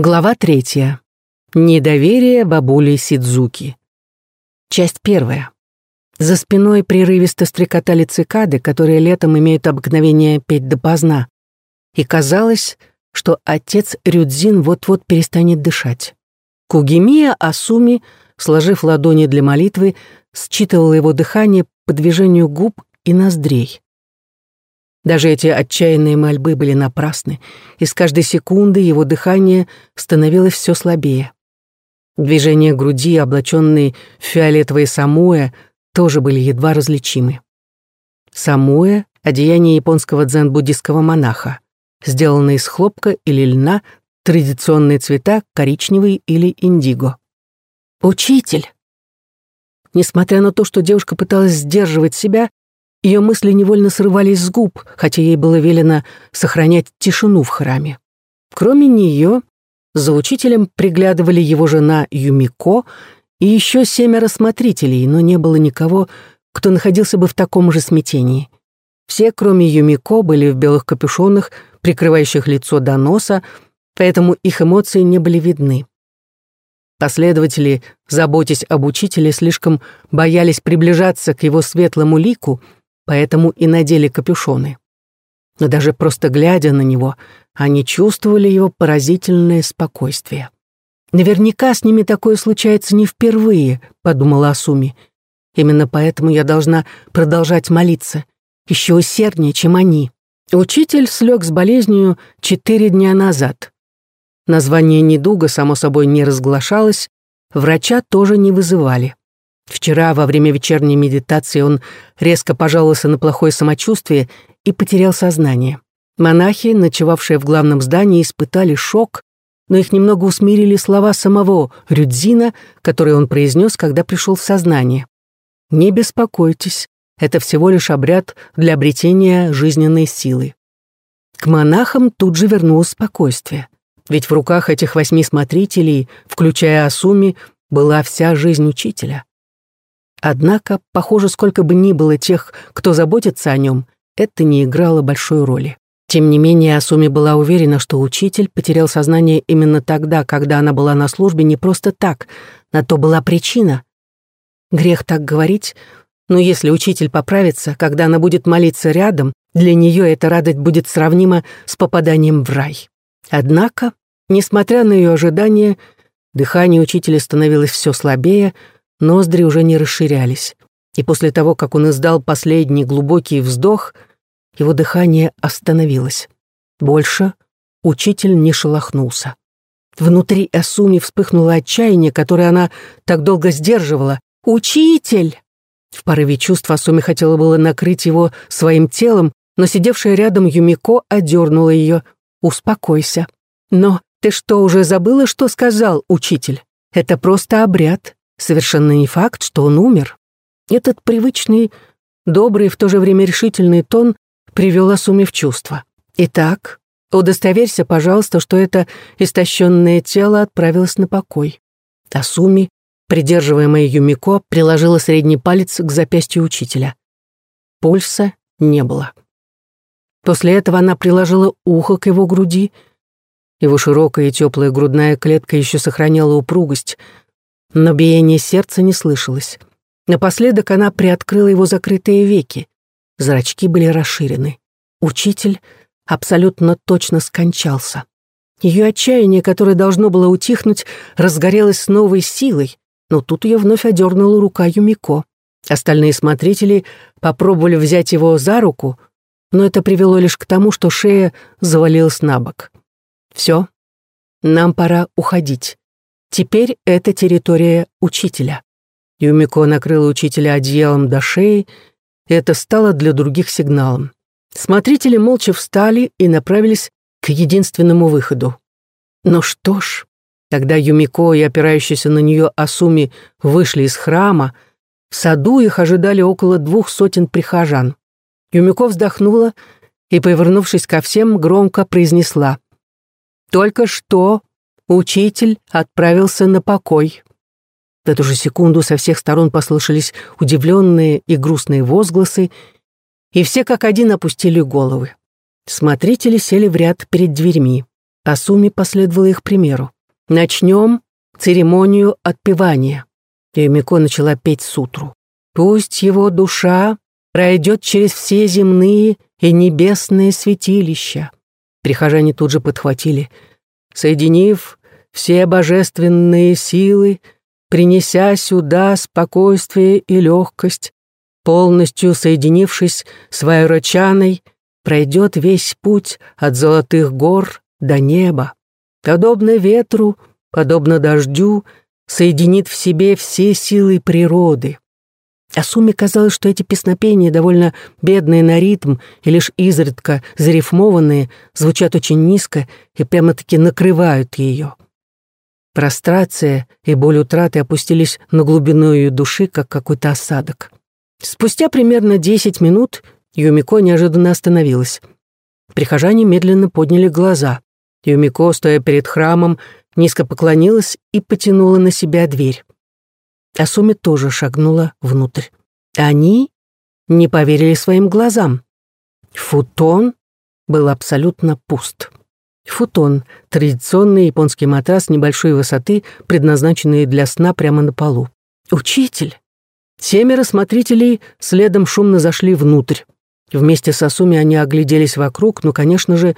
Глава третья. Недоверие бабули Сидзуки. Часть первая. За спиной прерывисто стрекотали цикады, которые летом имеют обыкновение петь допоздна. И казалось, что отец Рюдзин вот-вот перестанет дышать. Кугимия Асуми, сложив ладони для молитвы, считывала его дыхание по движению губ и ноздрей. Даже эти отчаянные мольбы были напрасны, и с каждой секунды его дыхание становилось все слабее. Движения груди, облаченные в фиолетовые самуэ, тоже были едва различимы. Самуэ — одеяние японского дзен-буддистского монаха, сделанное из хлопка или льна, традиционные цвета — коричневый или индиго. «Учитель!» Несмотря на то, что девушка пыталась сдерживать себя, ее мысли невольно срывались с губ, хотя ей было велено сохранять тишину в храме. Кроме нее, за учителем приглядывали его жена Юмико и еще семеро смотрителей, но не было никого, кто находился бы в таком же смятении. Все, кроме Юмико, были в белых капюшонах, прикрывающих лицо до носа, поэтому их эмоции не были видны. Последователи, заботясь об учителе, слишком боялись приближаться к его светлому лику — поэтому и надели капюшоны. Но даже просто глядя на него, они чувствовали его поразительное спокойствие. «Наверняка с ними такое случается не впервые», — подумала Асуми. «Именно поэтому я должна продолжать молиться, еще усерднее, чем они». Учитель слег с болезнью четыре дня назад. Название недуга, само собой, не разглашалось, врача тоже не вызывали. Вчера во время вечерней медитации он резко пожаловался на плохое самочувствие и потерял сознание. Монахи, ночевавшие в главном здании, испытали шок, но их немного усмирили слова самого Рюдзина, которые он произнес, когда пришел в сознание. «Не беспокойтесь, это всего лишь обряд для обретения жизненной силы». К монахам тут же вернулось спокойствие. Ведь в руках этих восьми смотрителей, включая Асуми, была вся жизнь учителя. Однако, похоже, сколько бы ни было тех, кто заботится о нем, это не играло большой роли. Тем не менее, Асуми была уверена, что учитель потерял сознание именно тогда, когда она была на службе не просто так, на то была причина. Грех так говорить, но если учитель поправится, когда она будет молиться рядом, для нее эта радость будет сравнима с попаданием в рай. Однако, несмотря на ее ожидания, дыхание учителя становилось все слабее, ноздри уже не расширялись, и после того, как он издал последний глубокий вздох, его дыхание остановилось. Больше учитель не шелохнулся. Внутри Асуми вспыхнуло отчаяние, которое она так долго сдерживала. «Учитель!» В порыве чувств Асуми хотела было накрыть его своим телом, но сидевшая рядом Юмико одернула ее. «Успокойся». «Но ты что, уже забыла, что сказал учитель? Это просто обряд. Совершенно не факт, что он умер. Этот привычный, добрый, в то же время решительный тон привел Асуми в чувство. Итак, удостоверься, пожалуйста, что это истощенное тело отправилось на покой. Асуми, придерживаемая Юмико, приложила средний палец к запястью учителя. Пульса не было. После этого она приложила ухо к его груди. Его широкая и теплая грудная клетка еще сохраняла упругость, но биение сердца не слышалось. Напоследок она приоткрыла его закрытые веки. Зрачки были расширены. Учитель абсолютно точно скончался. Ее отчаяние, которое должно было утихнуть, разгорелось с новой силой, но тут ее вновь одернула рука Юмико. Остальные смотрители попробовали взять его за руку, но это привело лишь к тому, что шея завалилась на бок. «Все, нам пора уходить. Теперь это территория учителя. Юмико накрыла учителя одеялом до шеи, и это стало для других сигналом. Смотрители молча встали и направились к единственному выходу. Ну что ж, когда Юмико и опирающийся на нее Асуми вышли из храма, в саду их ожидали около двух сотен прихожан. Юмико вздохнула и, повернувшись ко всем, громко произнесла «Только что Учитель отправился на покой. В эту же секунду со всех сторон послышались удивленные и грустные возгласы, и все как один опустили головы. Смотрители сели в ряд перед дверьми. Асуми последовала их примеру. «Начнем церемонию отпевания». Юмико начала петь сутру. «Пусть его душа пройдет через все земные и небесные святилища». Прихожане тут же подхватили. «Соединив все божественные силы, принеся сюда спокойствие и легкость, полностью соединившись с Вайрочаной, пройдет весь путь от золотых гор до неба. Подобно ветру, подобно дождю, соединит в себе все силы природы. А Суме казалось, что эти песнопения, довольно бедные на ритм и лишь изредка зарифмованные, звучат очень низко и прямо-таки накрывают ее. Прострация и боль утраты опустились на глубину ее души, как какой-то осадок. Спустя примерно десять минут Юмико неожиданно остановилась. Прихожане медленно подняли глаза. Юмико, стоя перед храмом, низко поклонилась и потянула на себя дверь. Асуми тоже шагнула внутрь. Они не поверили своим глазам. Футон был абсолютно пуст. Футон — традиционный японский матрас небольшой высоты, предназначенный для сна прямо на полу. «Учитель!» Семеро смотрителей следом шумно зашли внутрь. Вместе с Асуми они огляделись вокруг, но, конечно же,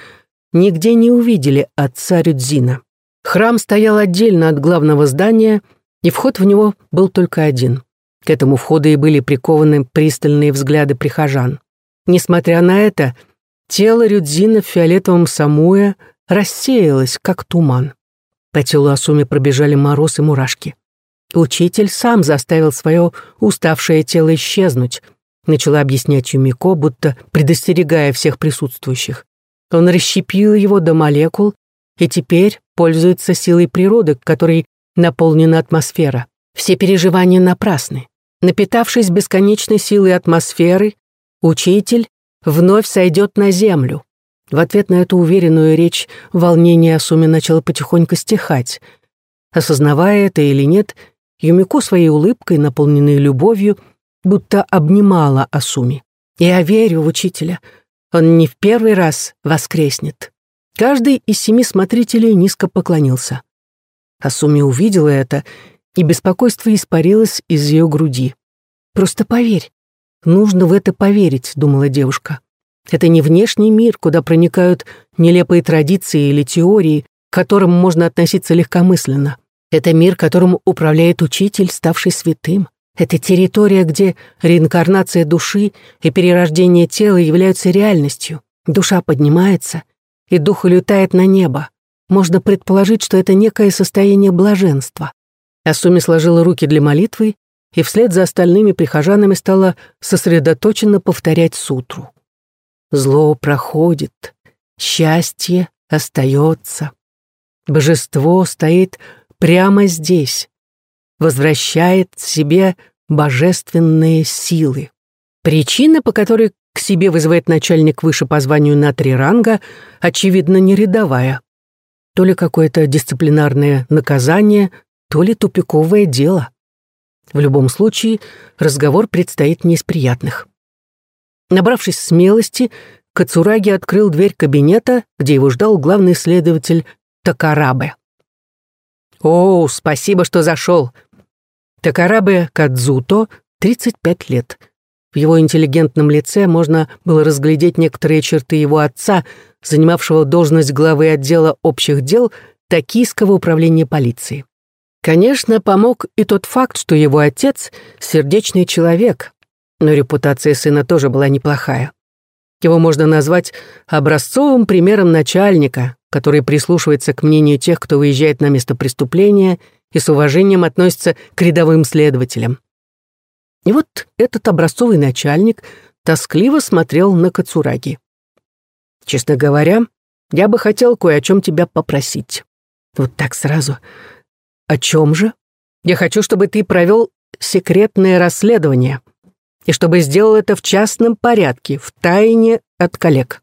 нигде не увидели отца Рюдзина. Храм стоял отдельно от главного здания, и вход в него был только один. К этому входу и были прикованы пристальные взгляды прихожан. Несмотря на это, тело Рюдзина в фиолетовом самуэ рассеялось, как туман. По телу Асуми пробежали мороз и мурашки. Учитель сам заставил свое уставшее тело исчезнуть, начала объяснять Юмико, будто предостерегая всех присутствующих. Он расщепил его до молекул и теперь пользуется силой природы, которой наполнена атмосфера. Все переживания напрасны. Напитавшись бесконечной силой атмосферы, учитель вновь сойдет на землю. В ответ на эту уверенную речь волнение Асуми начало потихоньку стихать. Осознавая это или нет, Юмико своей улыбкой, наполненной любовью, будто обнимала Асуми. «Я верю в учителя. Он не в первый раз воскреснет». Каждый из семи смотрителей низко поклонился. Асуми увидела это, и беспокойство испарилось из ее груди. «Просто поверь. Нужно в это поверить», — думала девушка. «Это не внешний мир, куда проникают нелепые традиции или теории, к которым можно относиться легкомысленно. Это мир, которым управляет учитель, ставший святым. Это территория, где реинкарнация души и перерождение тела являются реальностью. Душа поднимается, и дух улетает на небо. Можно предположить, что это некое состояние блаженства. Асуми сложила руки для молитвы и вслед за остальными прихожанами стала сосредоточенно повторять сутру. Зло проходит, счастье остается. Божество стоит прямо здесь, возвращает себе божественные силы. Причина, по которой к себе вызывает начальник выше по званию на три ранга, очевидно, не рядовая. То ли какое-то дисциплинарное наказание, то ли тупиковое дело. В любом случае, разговор предстоит не из приятных. Набравшись смелости, Кацураги открыл дверь кабинета, где его ждал главный следователь Такарабе. «О, спасибо, что зашел!» Такарабе Кадзуто, 35 лет. В его интеллигентном лице можно было разглядеть некоторые черты его отца, занимавшего должность главы отдела общих дел Токийского управления полиции. Конечно, помог и тот факт, что его отец — сердечный человек, но репутация сына тоже была неплохая. Его можно назвать образцовым примером начальника, который прислушивается к мнению тех, кто выезжает на место преступления и с уважением относится к рядовым следователям. И вот этот образцовый начальник тоскливо смотрел на Кацураги. «Честно говоря, я бы хотел кое о чем тебя попросить. Вот так сразу. О чем же? Я хочу, чтобы ты провел секретное расследование, и чтобы сделал это в частном порядке, в тайне от коллег.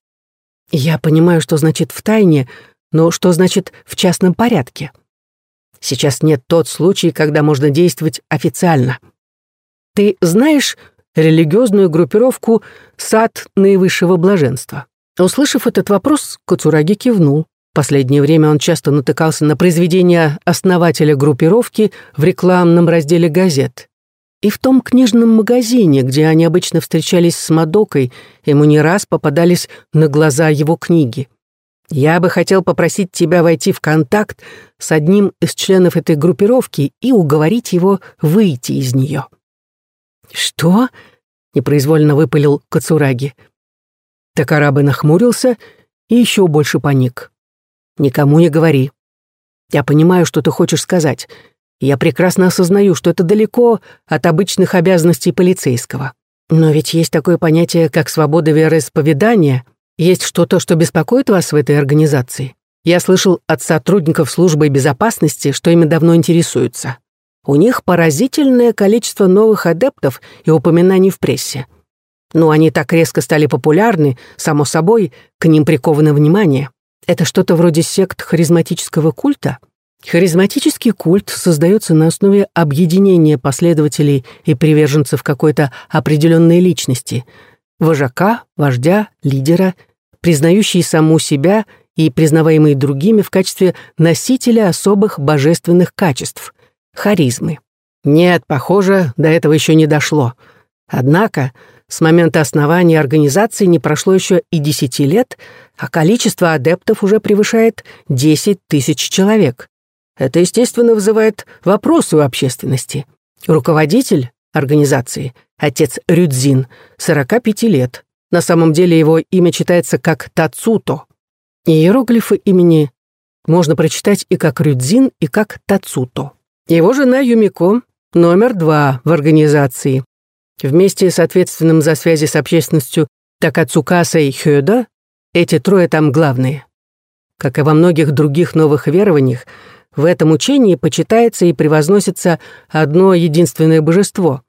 Я понимаю, что значит в тайне, но что значит в частном порядке? Сейчас нет тот случай, когда можно действовать официально. Ты знаешь религиозную группировку «Сад наивысшего блаженства»? Услышав этот вопрос, Кацураги кивнул. последнее время он часто натыкался на произведения основателя группировки в рекламном разделе газет. И в том книжном магазине, где они обычно встречались с Мадокой, ему не раз попадались на глаза его книги. Я бы хотел попросить тебя войти в контакт с одним из членов этой группировки и уговорить его выйти из нее. «Что?» — непроизвольно выпалил Кацураги. Такарабы нахмурился и еще больше паник. «Никому не говори. Я понимаю, что ты хочешь сказать. Я прекрасно осознаю, что это далеко от обычных обязанностей полицейского. Но ведь есть такое понятие, как свобода вероисповедания. Есть что-то, что беспокоит вас в этой организации? Я слышал от сотрудников службы безопасности, что ими давно интересуются. У них поразительное количество новых адептов и упоминаний в прессе. Ну, они так резко стали популярны, само собой, к ним приковано внимание. Это что-то вроде сект харизматического культа? Харизматический культ создается на основе объединения последователей и приверженцев какой-то определенной личности, вожака, вождя, лидера, признающий саму себя и признаваемый другими в качестве носителя особых божественных качеств — харизмы. Нет, похоже, до этого еще не дошло. Однако с момента основания организации не прошло еще и десяти лет, а количество адептов уже превышает 10 тысяч человек. Это, естественно, вызывает вопросы у общественности. Руководитель организации, отец Рюдзин, 45 лет. На самом деле его имя читается как Тацуто. Иероглифы имени можно прочитать и как Рюдзин, и как Тацуто. Его жена Юмико номер два в организации. Вместе с ответственным за связи с общественностью Такацукаса и Хёда эти трое там главные. Как и во многих других новых верованиях, в этом учении почитается и превозносится одно единственное божество.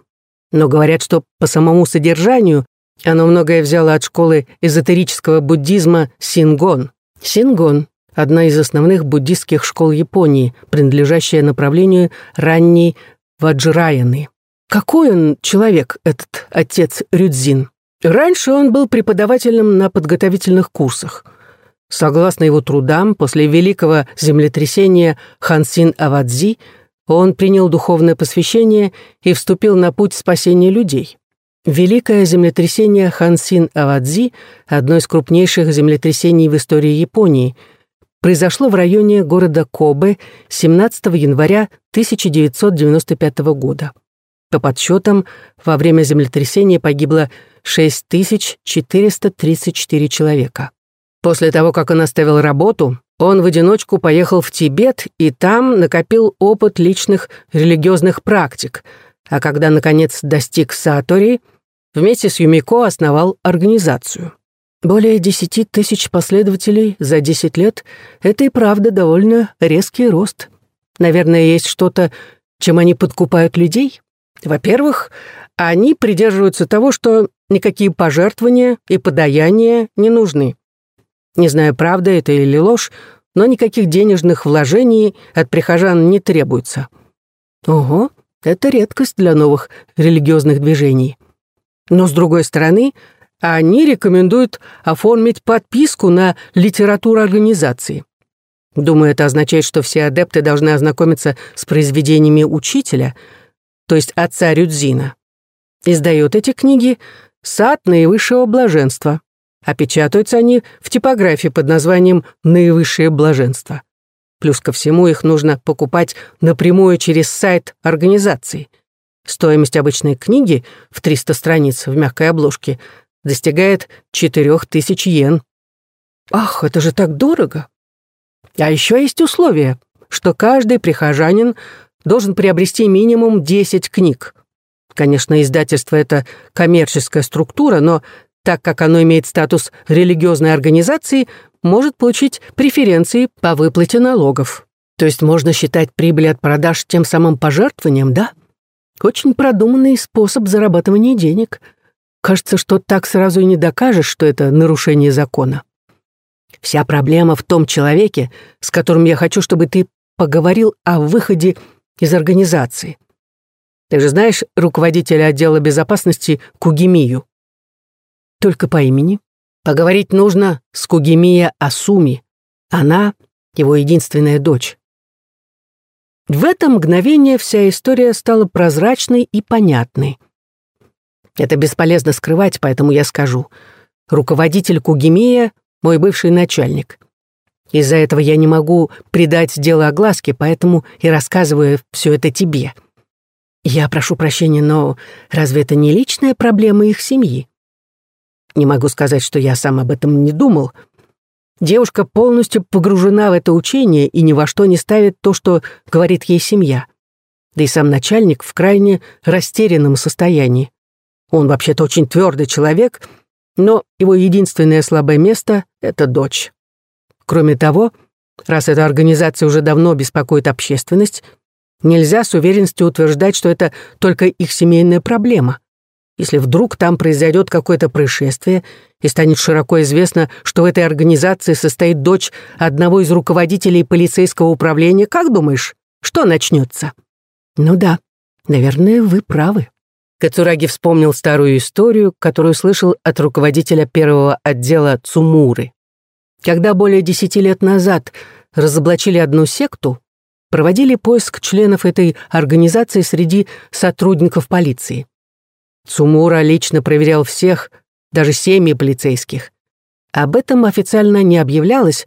Но говорят, что по самому содержанию оно многое взяло от школы эзотерического буддизма Сингон. Сингон — одна из основных буддистских школ Японии, принадлежащая направлению ранней Ваджраяны. Какой он человек, этот отец Рюдзин? Раньше он был преподавателем на подготовительных курсах — Согласно его трудам, после великого землетрясения Хансин Авадзи он принял духовное посвящение и вступил на путь спасения людей. Великое землетрясение Хансин Авадзи, одно из крупнейших землетрясений в истории Японии, произошло в районе города Кобе 17 января 1995 года. По подсчетам, во время землетрясения погибло 6434 человека. После того, как он оставил работу, он в одиночку поехал в Тибет и там накопил опыт личных религиозных практик, а когда, наконец, достиг Сатории, вместе с Юмико основал организацию. Более десяти тысяч последователей за десять лет — это и правда довольно резкий рост. Наверное, есть что-то, чем они подкупают людей. Во-первых, они придерживаются того, что никакие пожертвования и подаяния не нужны. Не знаю, правда это или ложь, но никаких денежных вложений от прихожан не требуется. Ого, это редкость для новых религиозных движений. Но, с другой стороны, они рекомендуют оформить подписку на литературу организации. Думаю, это означает, что все адепты должны ознакомиться с произведениями учителя, то есть отца Рюдзина. Издает эти книги «Сад наивысшего блаженства». А печатаются они в типографии под названием «Наивысшее блаженство». Плюс ко всему их нужно покупать напрямую через сайт организации. Стоимость обычной книги в 300 страниц в мягкой обложке достигает 4000 йен. Ах, это же так дорого! А еще есть условие, что каждый прихожанин должен приобрести минимум 10 книг. Конечно, издательство — это коммерческая структура, но так как оно имеет статус религиозной организации, может получить преференции по выплате налогов. То есть можно считать прибыль от продаж тем самым пожертвованием, да? Очень продуманный способ зарабатывания денег. Кажется, что так сразу и не докажешь, что это нарушение закона. Вся проблема в том человеке, с которым я хочу, чтобы ты поговорил о выходе из организации. Ты же знаешь руководителя отдела безопасности Кугимию? Только по имени. Поговорить нужно с Кугимия Асуми. Она — его единственная дочь. В это мгновение вся история стала прозрачной и понятной. Это бесполезно скрывать, поэтому я скажу. Руководитель Кугимея — мой бывший начальник. Из-за этого я не могу придать дело огласке, поэтому и рассказываю все это тебе. Я прошу прощения, но разве это не личная проблема их семьи? Не могу сказать, что я сам об этом не думал. Девушка полностью погружена в это учение и ни во что не ставит то, что говорит ей семья. Да и сам начальник в крайне растерянном состоянии. Он вообще-то очень твердый человек, но его единственное слабое место — это дочь. Кроме того, раз эта организация уже давно беспокоит общественность, нельзя с уверенностью утверждать, что это только их семейная проблема. Если вдруг там произойдет какое-то происшествие и станет широко известно, что в этой организации состоит дочь одного из руководителей полицейского управления, как думаешь, что начнется? Ну да, наверное, вы правы. Кацураги вспомнил старую историю, которую слышал от руководителя первого отдела Цумуры. Когда более десяти лет назад разоблачили одну секту, проводили поиск членов этой организации среди сотрудников полиции. Цумура лично проверял всех, даже семьи полицейских. Об этом официально не объявлялось,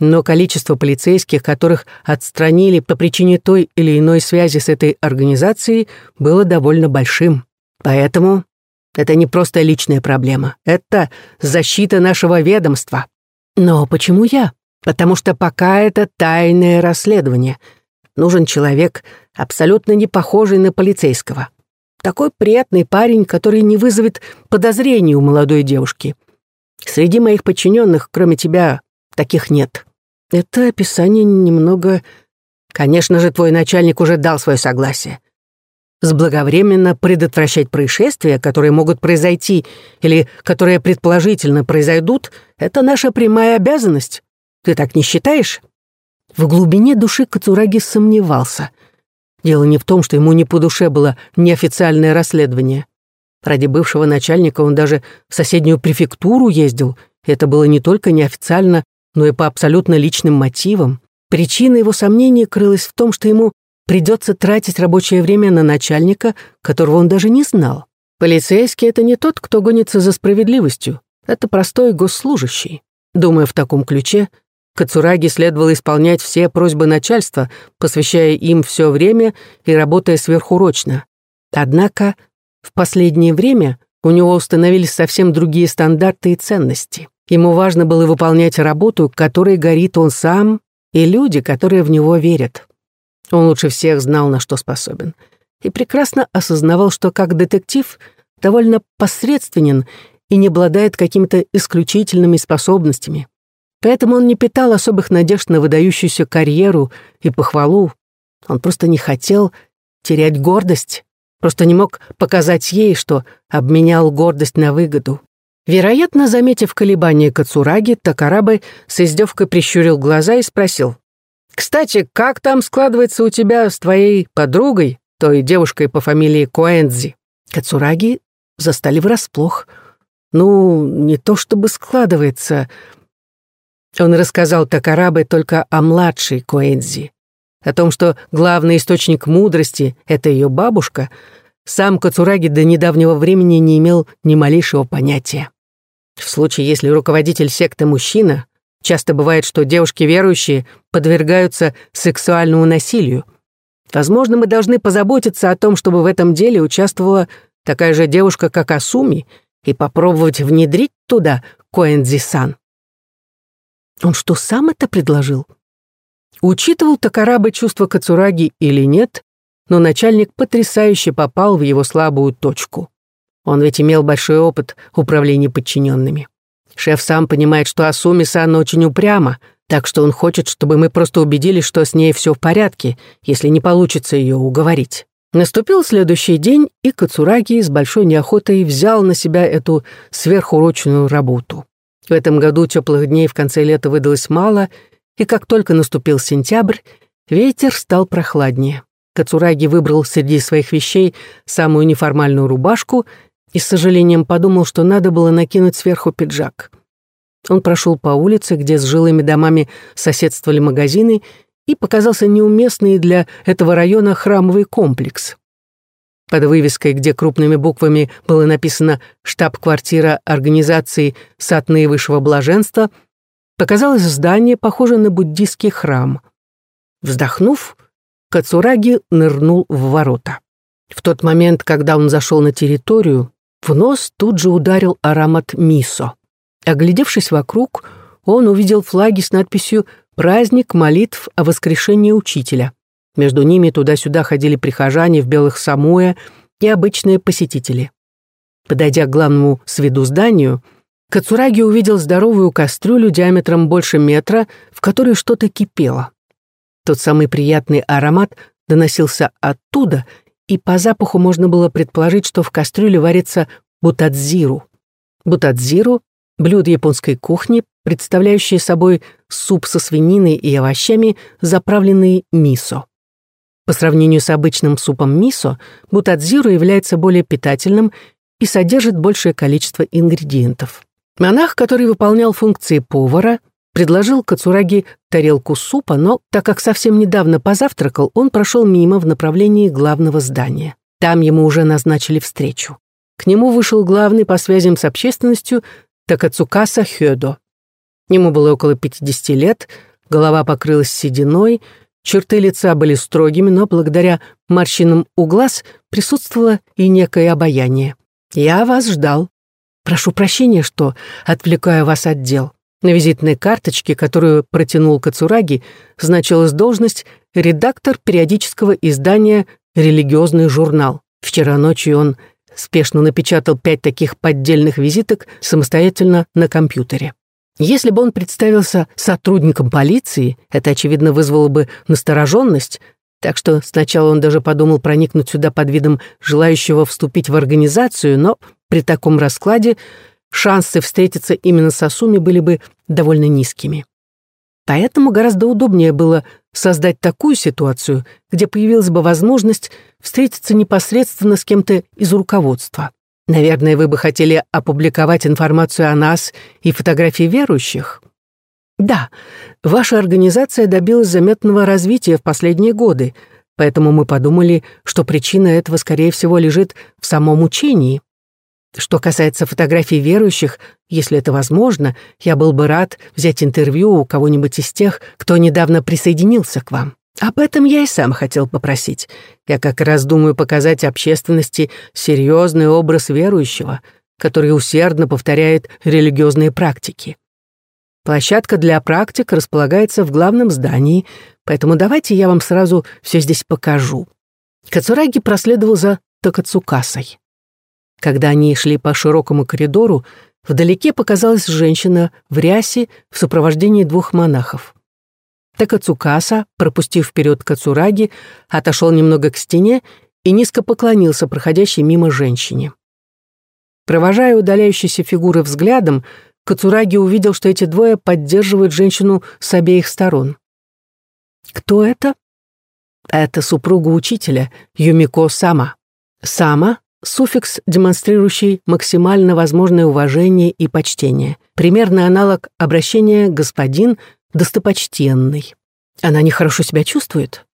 но количество полицейских, которых отстранили по причине той или иной связи с этой организацией, было довольно большим. Поэтому это не просто личная проблема, это защита нашего ведомства. Но почему я? Потому что пока это тайное расследование. Нужен человек, абсолютно не похожий на полицейского. Такой приятный парень, который не вызовет подозрений у молодой девушки. Среди моих подчиненных, кроме тебя, таких нет. Это описание немного... Конечно же, твой начальник уже дал свое согласие. Сблаговременно предотвращать происшествия, которые могут произойти или которые предположительно произойдут, это наша прямая обязанность. Ты так не считаешь? В глубине души Кацураги сомневался. Дело не в том, что ему не по душе было неофициальное расследование. Ради бывшего начальника он даже в соседнюю префектуру ездил. Это было не только неофициально, но и по абсолютно личным мотивам. Причина его сомнений крылась в том, что ему придется тратить рабочее время на начальника, которого он даже не знал. Полицейский — это не тот, кто гонится за справедливостью. Это простой госслужащий. Думая в таком ключе, Кацураги следовало исполнять все просьбы начальства, посвящая им все время и работая сверхурочно. Однако в последнее время у него установились совсем другие стандарты и ценности. Ему важно было выполнять работу, которой горит он сам, и люди, которые в него верят. Он лучше всех знал, на что способен, и прекрасно осознавал, что как детектив довольно посредственен и не обладает какими-то исключительными способностями. Поэтому он не питал особых надежд на выдающуюся карьеру и похвалу. Он просто не хотел терять гордость, просто не мог показать ей, что обменял гордость на выгоду. Вероятно, заметив колебания Кацураги, Такарабы с издевкой прищурил глаза и спросил. «Кстати, как там складывается у тебя с твоей подругой, той девушкой по фамилии Коэнзи?» Кацураги застали врасплох. «Ну, не то чтобы складывается», он рассказал Такарабе только о младшей Коэнзи. О том, что главный источник мудрости — это ее бабушка, сам Кацураги до недавнего времени не имел ни малейшего понятия. В случае, если руководитель секты мужчина, часто бывает, что девушки верующие подвергаются сексуальному насилию. Возможно, мы должны позаботиться о том, чтобы в этом деле участвовала такая же девушка, как Асуми, и попробовать внедрить туда Коэнзи-сан. Он что, сам это предложил? Учитывал Такарабы чувства Кацураги или нет, но начальник потрясающе попал в его слабую точку. Он ведь имел большой опыт управления подчиненными. Шеф сам понимает, что Асуми Сан очень упряма, так что он хочет, чтобы мы просто убедились, что с ней все в порядке, если не получится ее уговорить. Наступил следующий день, и Кацураги с большой неохотой взял на себя эту сверхурочную работу. В этом году теплых дней в конце лета выдалось мало, и как только наступил сентябрь, ветер стал прохладнее. Кацураги выбрал среди своих вещей самую неформальную рубашку и с сожалением подумал, что надо было накинуть сверху пиджак. Он прошел по улице, где с жилыми домами соседствовали магазины, и показался неуместный для этого района храмовый комплекс. Под вывеской, где крупными буквами было написано «Штаб-квартира организации Сад наивысшего блаженства», показалось здание, похожее на буддийский храм. Вздохнув, Кацураги нырнул в ворота. В тот момент, когда он зашел на территорию, в нос тут же ударил аромат мисо. Оглядевшись вокруг, он увидел флаги с надписью «Праздник молитв о воскрешении учителя». Между ними туда-сюда ходили прихожане в белых самуэ и обычные посетители. Подойдя к главному с виду зданию, Кацураги увидел здоровую кастрюлю диаметром больше метра, в которой что-то кипело. Тот самый приятный аромат доносился оттуда, и по запаху можно было предположить, что в кастрюле варится бутадзиру. Бутадзиру — блюдо японской кухни, представляющее собой суп со свининой и овощами, заправленный мисо. По сравнению с обычным супом мисо, бутадзиру является более питательным и содержит большее количество ингредиентов. Монах, который выполнял функции повара, предложил Кацураги тарелку супа, но, так как совсем недавно позавтракал, он прошел мимо в направлении главного здания. Там ему уже назначили встречу. К нему вышел главный по связям с общественностью Такацукаса Хёдо. Ему было около 50 лет, голова покрылась сединой, Черты лица были строгими, но благодаря морщинам у глаз присутствовало и некое обаяние. «Я вас ждал. Прошу прощения, что отвлекаю вас от дел». На визитной карточке, которую протянул Кацураги, значилась должность редактор периодического издания «Религиозный журнал». Вчера ночью он спешно напечатал пять таких поддельных визиток самостоятельно на компьютере. Если бы он представился сотрудником полиции, это, очевидно, вызвало бы настороженность, так что сначала он даже подумал проникнуть сюда под видом желающего вступить в организацию, но при таком раскладе шансы встретиться именно с Асуми были бы довольно низкими. Поэтому гораздо удобнее было создать такую ситуацию, где появилась бы возможность встретиться непосредственно с кем-то из руководства. Наверное, вы бы хотели опубликовать информацию о нас и фотографии верующих? Да, ваша организация добилась заметного развития в последние годы, поэтому мы подумали, что причина этого, скорее всего, лежит в самом учении. Что касается фотографий верующих, если это возможно, я был бы рад взять интервью у кого-нибудь из тех, кто недавно присоединился к вам. Об этом я и сам хотел попросить. Я как раз думаю показать общественности серьезный образ верующего, который усердно повторяет религиозные практики. Площадка для практик располагается в главном здании, поэтому давайте я вам сразу все здесь покажу. Кацураги проследовал за Токацукасой. Когда они шли по широкому коридору, вдалеке показалась женщина в рясе в сопровождении двух монахов. Такацукаса, пропустив вперед Кацураги, отошел немного к стене и низко поклонился проходящей мимо женщине. Провожая удаляющиеся фигуры взглядом, Кацураги увидел, что эти двое поддерживают женщину с обеих сторон. Кто это? Это супруга учителя, Юмико Сама. Сама — суффикс, демонстрирующий максимально возможное уважение и почтение. Примерный аналог обращения «господин», достопочтенный. Она нехорошо себя чувствует?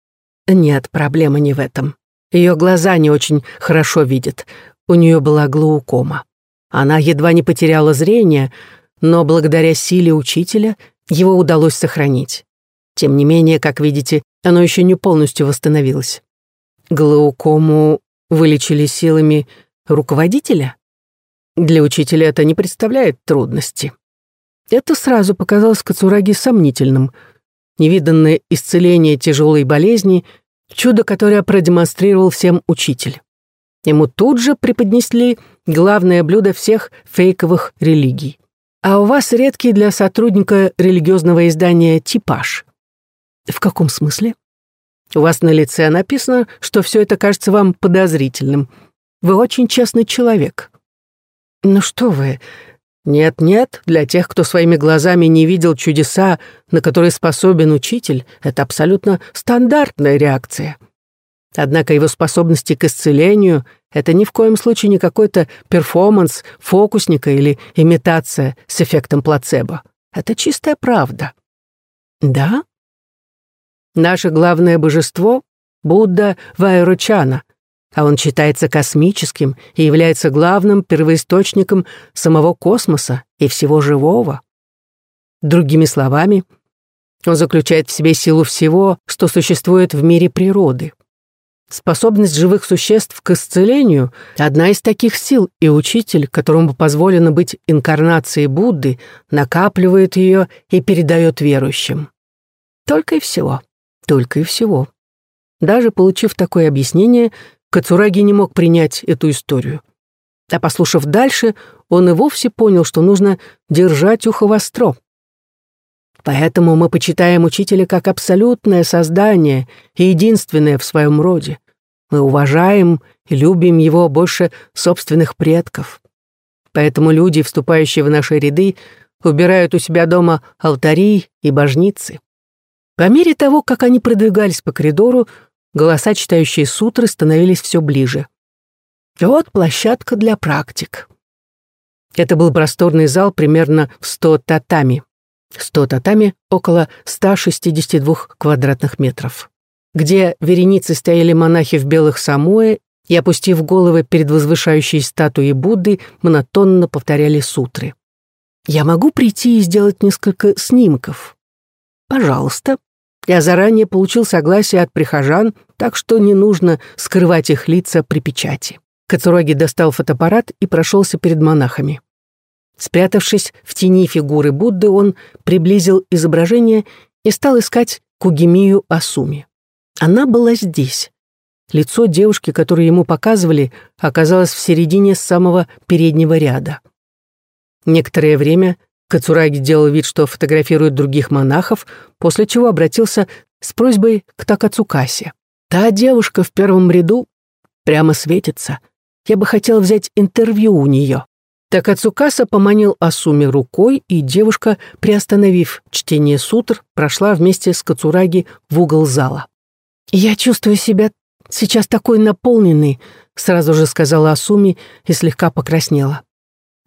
Нет, проблема не в этом. Ее глаза не очень хорошо видят. У нее была глаукома. Она едва не потеряла зрение, но благодаря силе учителя его удалось сохранить. Тем не менее, как видите, оно еще не полностью восстановилось. Глаукому вылечили силами руководителя? Для учителя это не представляет трудности. Это сразу показалось Кацураги сомнительным. Невиданное исцеление тяжелой болезни — чудо, которое продемонстрировал всем учитель. Ему тут же преподнесли главное блюдо всех фейковых религий. А у вас редкий для сотрудника религиозного издания типаж. В каком смысле? У вас на лице написано, что все это кажется вам подозрительным. Вы очень честный человек. Ну что вы, нет-нет, для тех, кто своими глазами не видел чудеса, на которые способен учитель, это абсолютно стандартная реакция. Однако его способности к исцелению Это ни в коем случае не какой-то перформанс фокусника или имитация с эффектом плацебо. Это чистая правда. Да? Наше главное божество — Будда Вайручана, а он считается космическим и является главным первоисточником самого космоса и всего живого. Другими словами, он заключает в себе силу всего, что существует в мире природы. Способность живых существ к исцелению — одна из таких сил, и учитель, которому позволено быть инкарнацией Будды, накапливает ее и передает верующим. Только и всего. Только и всего. Даже получив такое объяснение, Кацураги не мог принять эту историю. А послушав дальше, он и вовсе понял, что нужно держать ухо востро. Поэтому мы почитаем учителя как абсолютное создание и единственное в своем роде. Мы уважаем и любим его больше собственных предков. Поэтому люди, вступающие в наши ряды, убирают у себя дома алтари и божницы. По мере того, как они продвигались по коридору, голоса, читающие сутры, становились все ближе. вот площадка для практик. Это был просторный зал примерно в 100 татами. 100 татами — около 162 квадратных метров, где вереницы стояли монахи в белых самое и, опустив головы перед возвышающей статуей Будды, монотонно повторяли сутры. «Я могу прийти и сделать несколько снимков?» «Пожалуйста». Я заранее получил согласие от прихожан, так что не нужно скрывать их лица при печати. Кацураги достал фотоаппарат и прошелся перед монахами. Спрятавшись в тени фигуры Будды, он приблизил изображение и стал искать Кугимию Асуми. Она была здесь. Лицо девушки, которую ему показывали, оказалось в середине самого переднего ряда. Некоторое время Кацураги делал вид, что фотографирует других монахов, после чего обратился с просьбой к Такацукасе. «Та девушка в первом ряду прямо светится. Я бы хотел взять интервью у нее». Так Ацукаса поманил Асуми рукой, и девушка, приостановив чтение сутр, прошла вместе с Кацураги в угол зала. «Я чувствую себя сейчас такой наполненной», — сразу же сказала Асуми и слегка покраснела.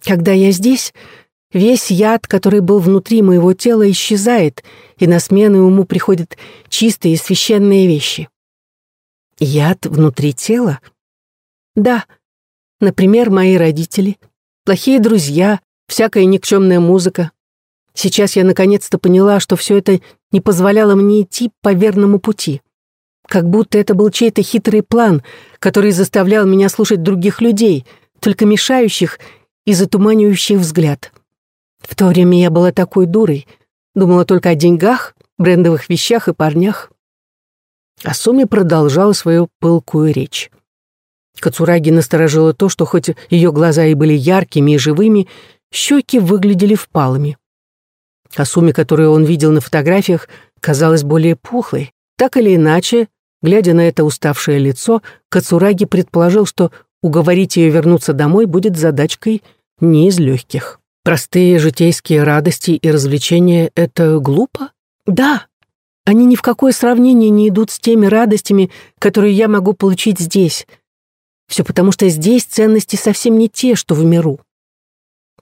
«Когда я здесь, весь яд, который был внутри моего тела, исчезает, и на смену ему приходят чистые и священные вещи». «Яд внутри тела?» «Да. Например, мои родители, плохие друзья, всякая никчемная музыка. Сейчас я наконец-то поняла, что все это не позволяло мне идти по верному пути. Как будто это был чей-то хитрый план, который заставлял меня слушать других людей, только мешающих и затуманивающих взгляд. В то время я была такой дурой, думала только о деньгах, брендовых вещах и парнях. А Суми продолжала свою пылкую речь. Кацураги насторожило то, что хоть ее глаза и были яркими и живыми, щеки выглядели впалыми. Касуми, которую он видел на фотографиях, казалась более пухлой. Так или иначе, глядя на это уставшее лицо, Кацураги предположил, что уговорить ее вернуться домой будет задачкой не из легких. Простые житейские радости и развлечения — это глупо? Да, они ни в какое сравнение не идут с теми радостями, которые я могу получить здесь — все потому, что здесь ценности совсем не те, что в миру.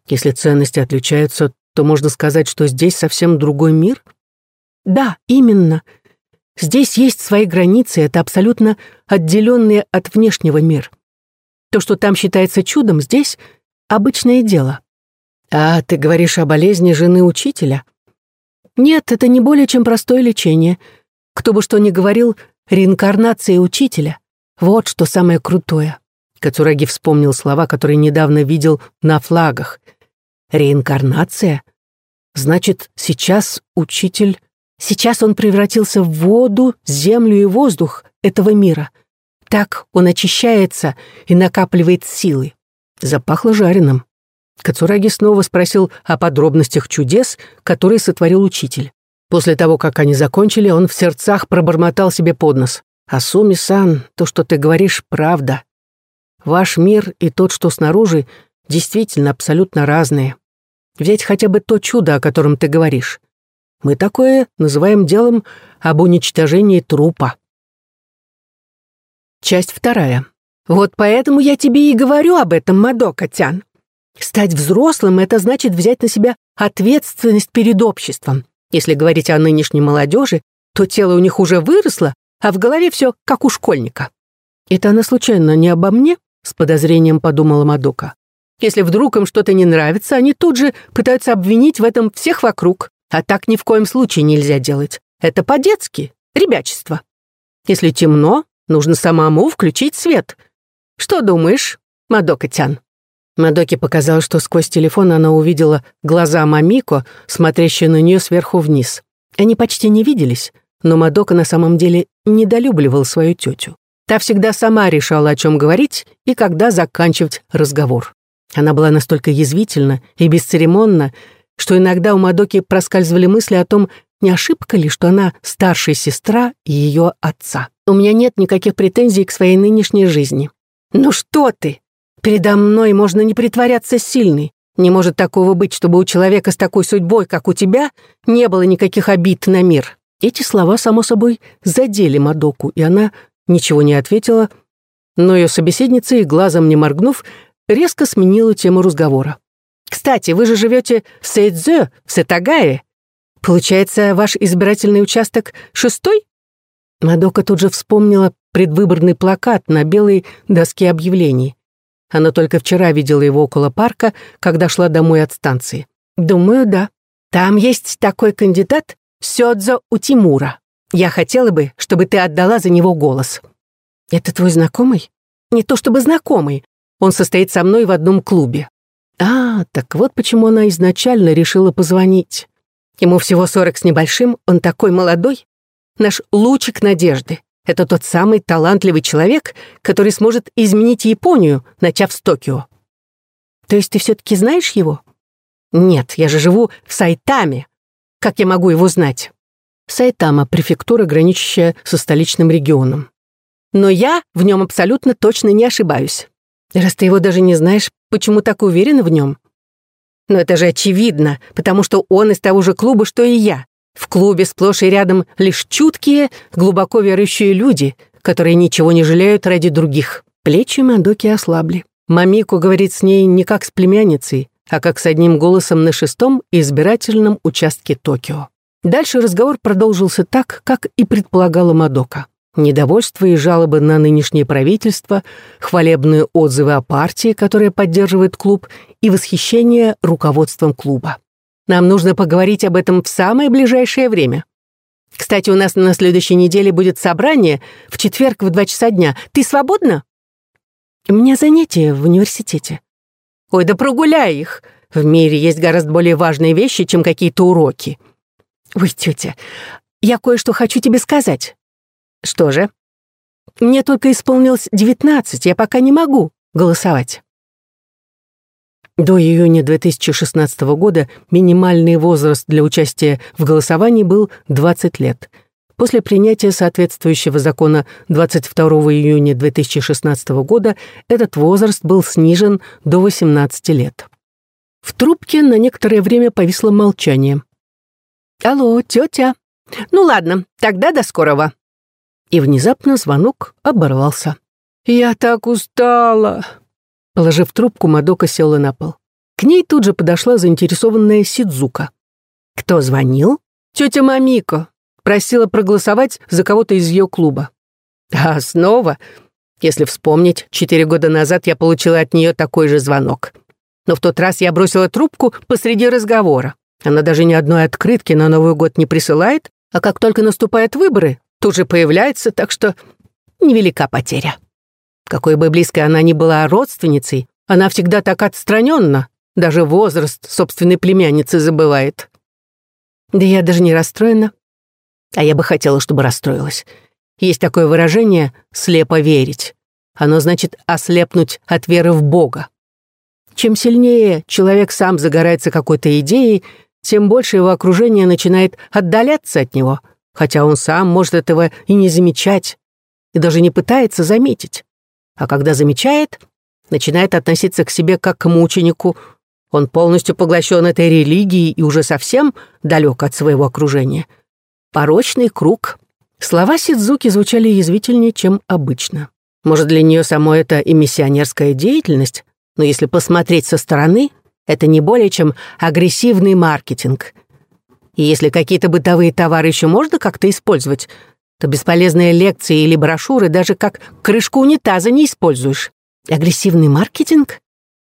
Если ценности отличаются, то можно сказать, что здесь совсем другой мир? Да, именно. Здесь есть свои границы, это абсолютно отделенные от внешнего мир. То, что там считается чудом, здесь обычное дело. А ты говоришь о болезни жены учителя? Нет, это не более чем простое лечение. Кто бы что ни говорил, реинкарнация учителя. Вот что самое крутое. Кацураги вспомнил слова, которые недавно видел на флагах. Реинкарнация? Значит, сейчас учитель... Сейчас он превратился в воду, землю и воздух этого мира. Так он очищается и накапливает силы. Запахло жареным. Кацураги снова спросил о подробностях чудес, которые сотворил учитель. После того, как они закончили, он в сердцах пробормотал себе под нос. «Асуми-сан, то, что ты говоришь, правда. Ваш мир и тот, что снаружи, действительно абсолютно разные. Взять хотя бы то чудо, о котором ты говоришь. Мы такое называем делом об уничтожении трупа». Часть вторая. Вот поэтому я тебе и говорю об этом, Мадока-тян. Стать взрослым — это значит взять на себя ответственность перед обществом. Если говорить о нынешней молодежи, то тело у них уже выросло, а в голове все как у школьника. Это она случайно не обо мне? С подозрением подумала Мадока. Если вдруг им что-то не нравится, они тут же пытаются обвинить в этом всех вокруг. А так ни в коем случае нельзя делать. Это по-детски, ребячество. Если темно, нужно самому включить свет. Что думаешь, Мадока-тян? Мадоке показалось, что сквозь телефон она увидела глаза Мамико, смотрящие на нее сверху вниз. Они почти не виделись, но Мадока на самом деле недолюбливал свою тетю. Та всегда сама решала, о чем говорить и когда заканчивать разговор. Она была настолько язвительна и бесцеремонна, что иногда у Мадоки проскальзывали мысли о том, не ошибка ли, что она старшая сестра ее отца. У меня нет никаких претензий к своей нынешней жизни. «Ну что ты? Передо мной можно не притворяться сильной. Не может такого быть, чтобы у человека с такой судьбой, как у тебя, не было никаких обид на мир». Эти слова, само собой, задели Мадоку, и она ничего не ответила, но ее собеседница, и глазом не моргнув, резко сменила тему разговора. «Кстати, вы же живете в Сейдзе, в Сетагае. Получается, ваш избирательный участок шестой?» Мадока тут же вспомнила предвыборный плакат на белой доске объявлений. Она только вчера видела его около парка, когда шла домой от станции. «Думаю, да. Там есть такой кандидат Сёдзо Утимура. Я хотела бы, чтобы ты отдала за него голос». «Это твой знакомый?» «Не то чтобы знакомый. Он состоит со мной в одном клубе». «А, так вот почему она изначально решила позвонить. Ему всего сорок с небольшим, он такой молодой. Наш лучик надежды. Это тот самый талантливый человек, который сможет изменить Японию, начав с Токио. То есть ты все-таки знаешь его? Нет, я же живу в Сайтаме. Как я могу его знать? Сайтама — префектура, граничащая со столичным регионом. Но я в нем абсолютно точно не ошибаюсь. Раз ты его даже не знаешь, почему так уверена в нем? Но это же очевидно, потому что он из того же клуба, что и я. В клубе сплошь и рядом лишь чуткие, глубоко верующие люди, которые ничего не жалеют ради других. Плечи Мадоки ослабли. Мамико говорит с ней не как с племянницей, а как с одним голосом на шестом избирательном участке Токио. Дальше разговор продолжился так, как и предполагала Мадока. Недовольство и жалобы на нынешнее правительство, хвалебные отзывы о партии, которая поддерживает клуб, и восхищение руководством клуба. Нам нужно поговорить об этом в самое ближайшее время. Кстати, у нас на следующей неделе будет собрание в четверг в два часа дня. Ты свободна? У меня занятия в университете. Ой, да прогуляй их. В мире есть гораздо более важные вещи, чем какие-то уроки. Ой, тетя, я кое-что хочу тебе сказать. Что же? Мне только исполнилось девятнадцать, я пока не могу голосовать. До июня 2016 года минимальный возраст для участия в голосовании был 20 лет. После принятия соответствующего закона 22 июня 2016 года этот возраст был снижен до 18 лет. В трубке на некоторое время повисло молчание. «Алло, тетя. Ну ладно, тогда до скорого». И внезапно звонок оборвался. «Я так устала», Положив трубку, Мадока села на пол. К ней тут же подошла заинтересованная Сидзука. «Кто звонил?» «Тетя Мамико. Просила проголосовать за кого-то из ее клуба». «А снова?» Если вспомнить, четыре года назад я получила от нее такой же звонок. Но в тот раз я бросила трубку посреди разговора. Она даже ни одной открытки на Новый год не присылает, а как только наступают выборы, тут же появляется, так что невелика потеря. Какой бы близкой она ни была родственницей, она всегда так отстраненно, даже возраст собственной племянницы забывает. Да я даже не расстроена. А я бы хотела, чтобы расстроилась. Есть такое выражение «слепо верить». Оно значит ослепнуть от веры в Бога. Чем сильнее человек сам загорается какой-то идеей, тем больше его окружение начинает отдаляться от него, хотя он сам может этого и не замечать, и даже не пытается заметить а когда замечает, начинает относиться к себе как к мученику. Он полностью поглощен этой религией и уже совсем далек от своего окружения. Порочный круг. Слова Сидзуки звучали язвительнее, чем обычно. Может, для нее само это и миссионерская деятельность, но если посмотреть со стороны, это не более чем агрессивный маркетинг. И если какие-то бытовые товары еще можно как-то использовать, то бесполезные лекции или брошюры даже как крышку унитаза не используешь. Агрессивный маркетинг?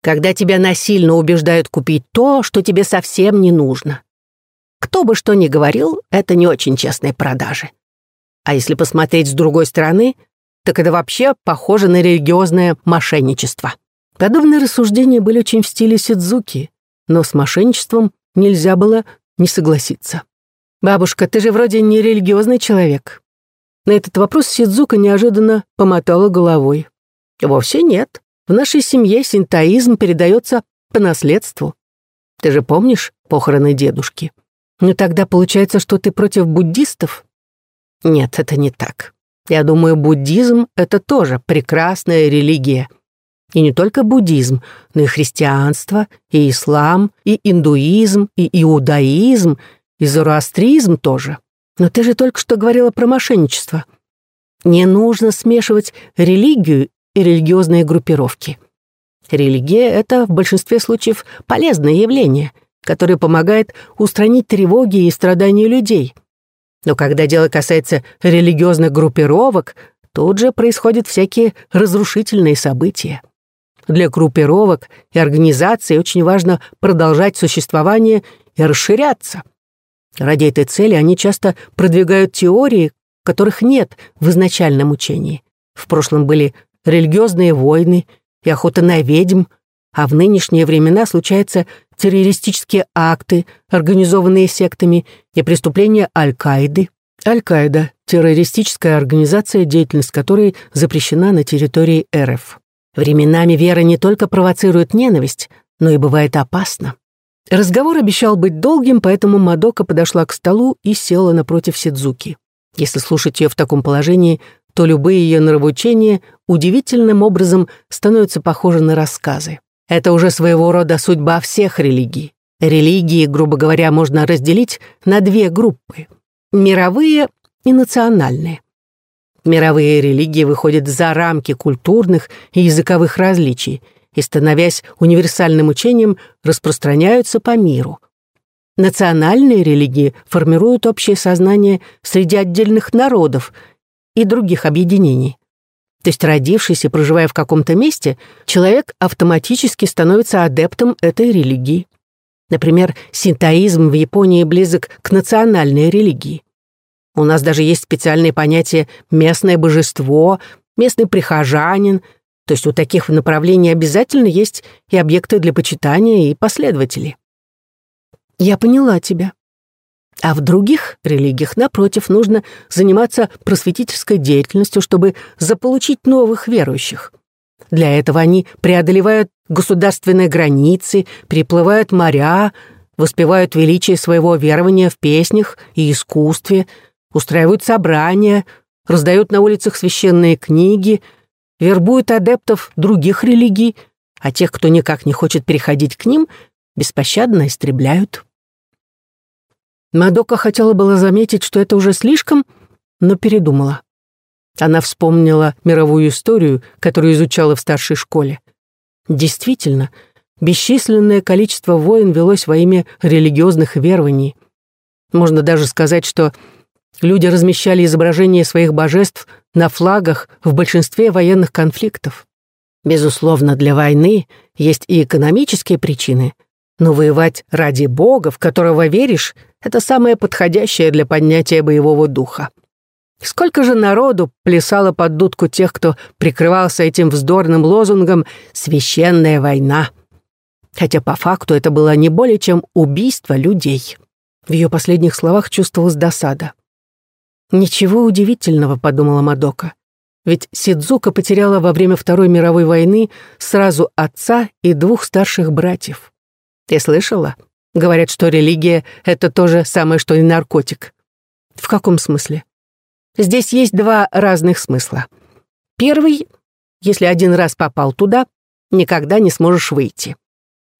Когда тебя насильно убеждают купить то, что тебе совсем не нужно. Кто бы что ни говорил, это не очень честные продажи. А если посмотреть с другой стороны, так это вообще похоже на религиозное мошенничество. Подобные рассуждения были очень в стиле Сидзуки, но с мошенничеством нельзя было не согласиться. «Бабушка, ты же вроде не религиозный человек». На этот вопрос Сидзука неожиданно помотала головой. «Вовсе нет. В нашей семье синтоизм передается по наследству. Ты же помнишь похороны дедушки? Ну тогда получается, что ты против буддистов?» «Нет, это не так. Я думаю, буддизм — это тоже прекрасная религия. И не только буддизм, но и христианство, и ислам, и индуизм, и иудаизм, и зороастризм тоже. Но ты же только что говорила про мошенничество. Не нужно смешивать религию и религиозные группировки. Религия — это в большинстве случаев полезное явление, которое помогает устранить тревоги и страдания людей. Но когда дело касается религиозных группировок, тут же происходят всякие разрушительные события. Для группировок и организаций очень важно продолжать существование и расширяться. Ради этой цели они часто продвигают теории, которых нет в изначальном учении. В прошлом были религиозные войны и охота на ведьм, а в нынешние времена случаются террористические акты, организованные сектами, и преступления Аль-Каиды. Аль-Каида – террористическая организация, деятельность которой запрещена на территории РФ. Временами вера не только провоцирует ненависть, но и бывает опасна. Разговор обещал быть долгим, поэтому Мадока подошла к столу и села напротив Сидзуки. Если слушать ее в таком положении, то любые ее нравоучения удивительным образом становятся похожи на рассказы. Это уже своего рода судьба всех религий. Религии, грубо говоря, можно разделить на две группы — мировые и национальные. Мировые религии выходят за рамки культурных и языковых различий и, становясь универсальным учением, распространяются по миру. Национальные религии формируют общее сознание среди отдельных народов и других объединений. То есть, родившись и проживая в каком-то месте, человек автоматически становится адептом этой религии. Например, синтоизм в Японии близок к национальной религии. У нас даже есть специальные понятия «местное божество», «местный прихожанин», то есть у таких направлений обязательно есть и объекты для почитания, и последователи. Я поняла тебя. А в других религиях, напротив, нужно заниматься просветительской деятельностью, чтобы заполучить новых верующих. Для этого они преодолевают государственные границы, переплывают моря, воспевают величие своего верования в песнях и искусстве, устраивают собрания, раздают на улицах священные книги, вербуют адептов других религий, а тех, кто никак не хочет переходить к ним, беспощадно истребляют. Мадока хотела было заметить, что это уже слишком, но передумала. Она вспомнила мировую историю, которую изучала в старшей школе. Действительно, бесчисленное количество войн велось во имя религиозных верований. Можно даже сказать, что Люди размещали изображения своих божеств на флагах в большинстве военных конфликтов. Безусловно, для войны есть и экономические причины, но воевать ради Бога, в которого веришь, это самое подходящее для поднятия боевого духа. Сколько же народу плясало под дудку тех, кто прикрывался этим вздорным лозунгом «Священная война», хотя по факту это было не более чем убийство людей. В ее последних словах чувствовалась досада. «Ничего удивительного», — подумала Мадока. Ведь Сидзука потеряла во время Второй мировой войны сразу отца и двух старших братьев. Ты слышала? Говорят, что религия — это то же самое, что и наркотик. В каком смысле? Здесь есть два разных смысла. Первый — если один раз попал туда, никогда не сможешь выйти.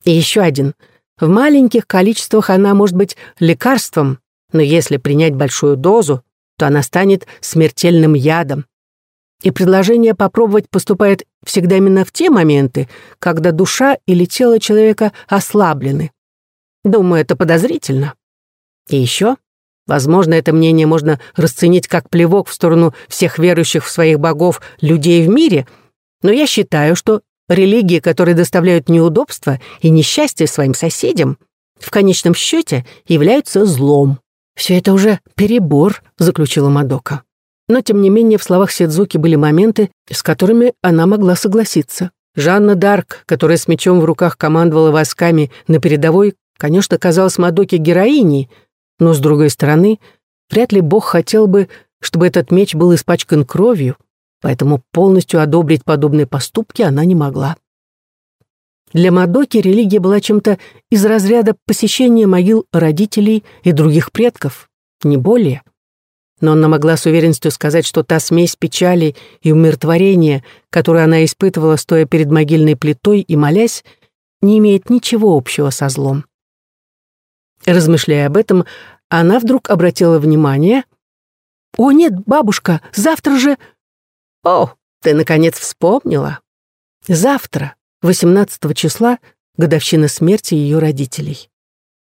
И еще один — в маленьких количествах она может быть лекарством, но если принять большую дозу, то она станет смертельным ядом. и предложение попробовать поступает всегда именно в те моменты, когда душа или тело человека ослаблены. Думаю, это подозрительно. И еще, возможно, это мнение можно расценить как плевок в сторону всех верующих в своих богов людей в мире, но я считаю, что религии, которые доставляют неудобства и несчастье своим соседям, в конечном счете являются злом. «Все это уже перебор», — заключила Мадока. Но, тем не менее, в словах Седзуки были моменты, с которыми она могла согласиться. Жанна Дарк, которая с мечом в руках командовала войсками на передовой, конечно, казалась Мадоке героиней, но, с другой стороны, вряд ли Бог хотел бы, чтобы этот меч был испачкан кровью, поэтому полностью одобрить подобные поступки она не могла. Для Мадоки религия была чем-то из разряда посещения могил родителей и других предков, не более — но она могла с уверенностью сказать, что та смесь печали и умиротворения, которую она испытывала, стоя перед могильной плитой и молясь, не имеет ничего общего со злом. Размышляя об этом, она вдруг обратила внимание. «О, нет, бабушка, завтра же...» «О, ты, наконец, вспомнила?» «Завтра, 18 числа, годовщина смерти ее родителей».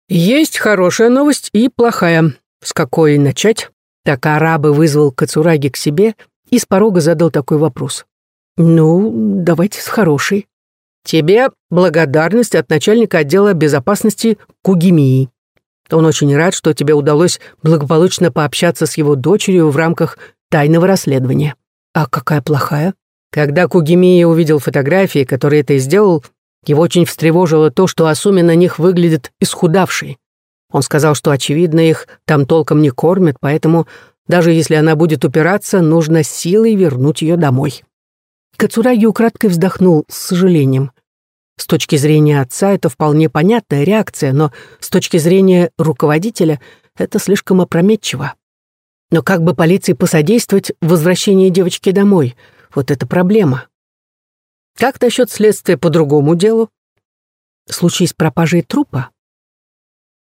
«Есть хорошая новость и плохая. С какой начать?» Так арабы вызвал Кацураги к себе и с порога задал такой вопрос. «Ну, давайте с хорошей. Тебе благодарность от начальника отдела безопасности Кугимии. Он очень рад, что тебе удалось благополучно пообщаться с его дочерью в рамках тайного расследования. А какая плохая? Когда Кугимия увидел фотографии, которые ты сделал, его очень встревожило то, что Асуми на них выглядит исхудавшей. Он сказал, что, очевидно, их там толком не кормят, поэтому, даже если она будет упираться, нужно силой вернуть ее домой. Кацураги украдкой вздохнул с сожалением. С точки зрения отца это вполне понятная реакция, но с точки зрения руководителя это слишком опрометчиво. Но как бы полиции посодействовать в возвращении девочки домой? Вот это проблема. Как насчет следствия по другому делу? Случай с пропажей трупа?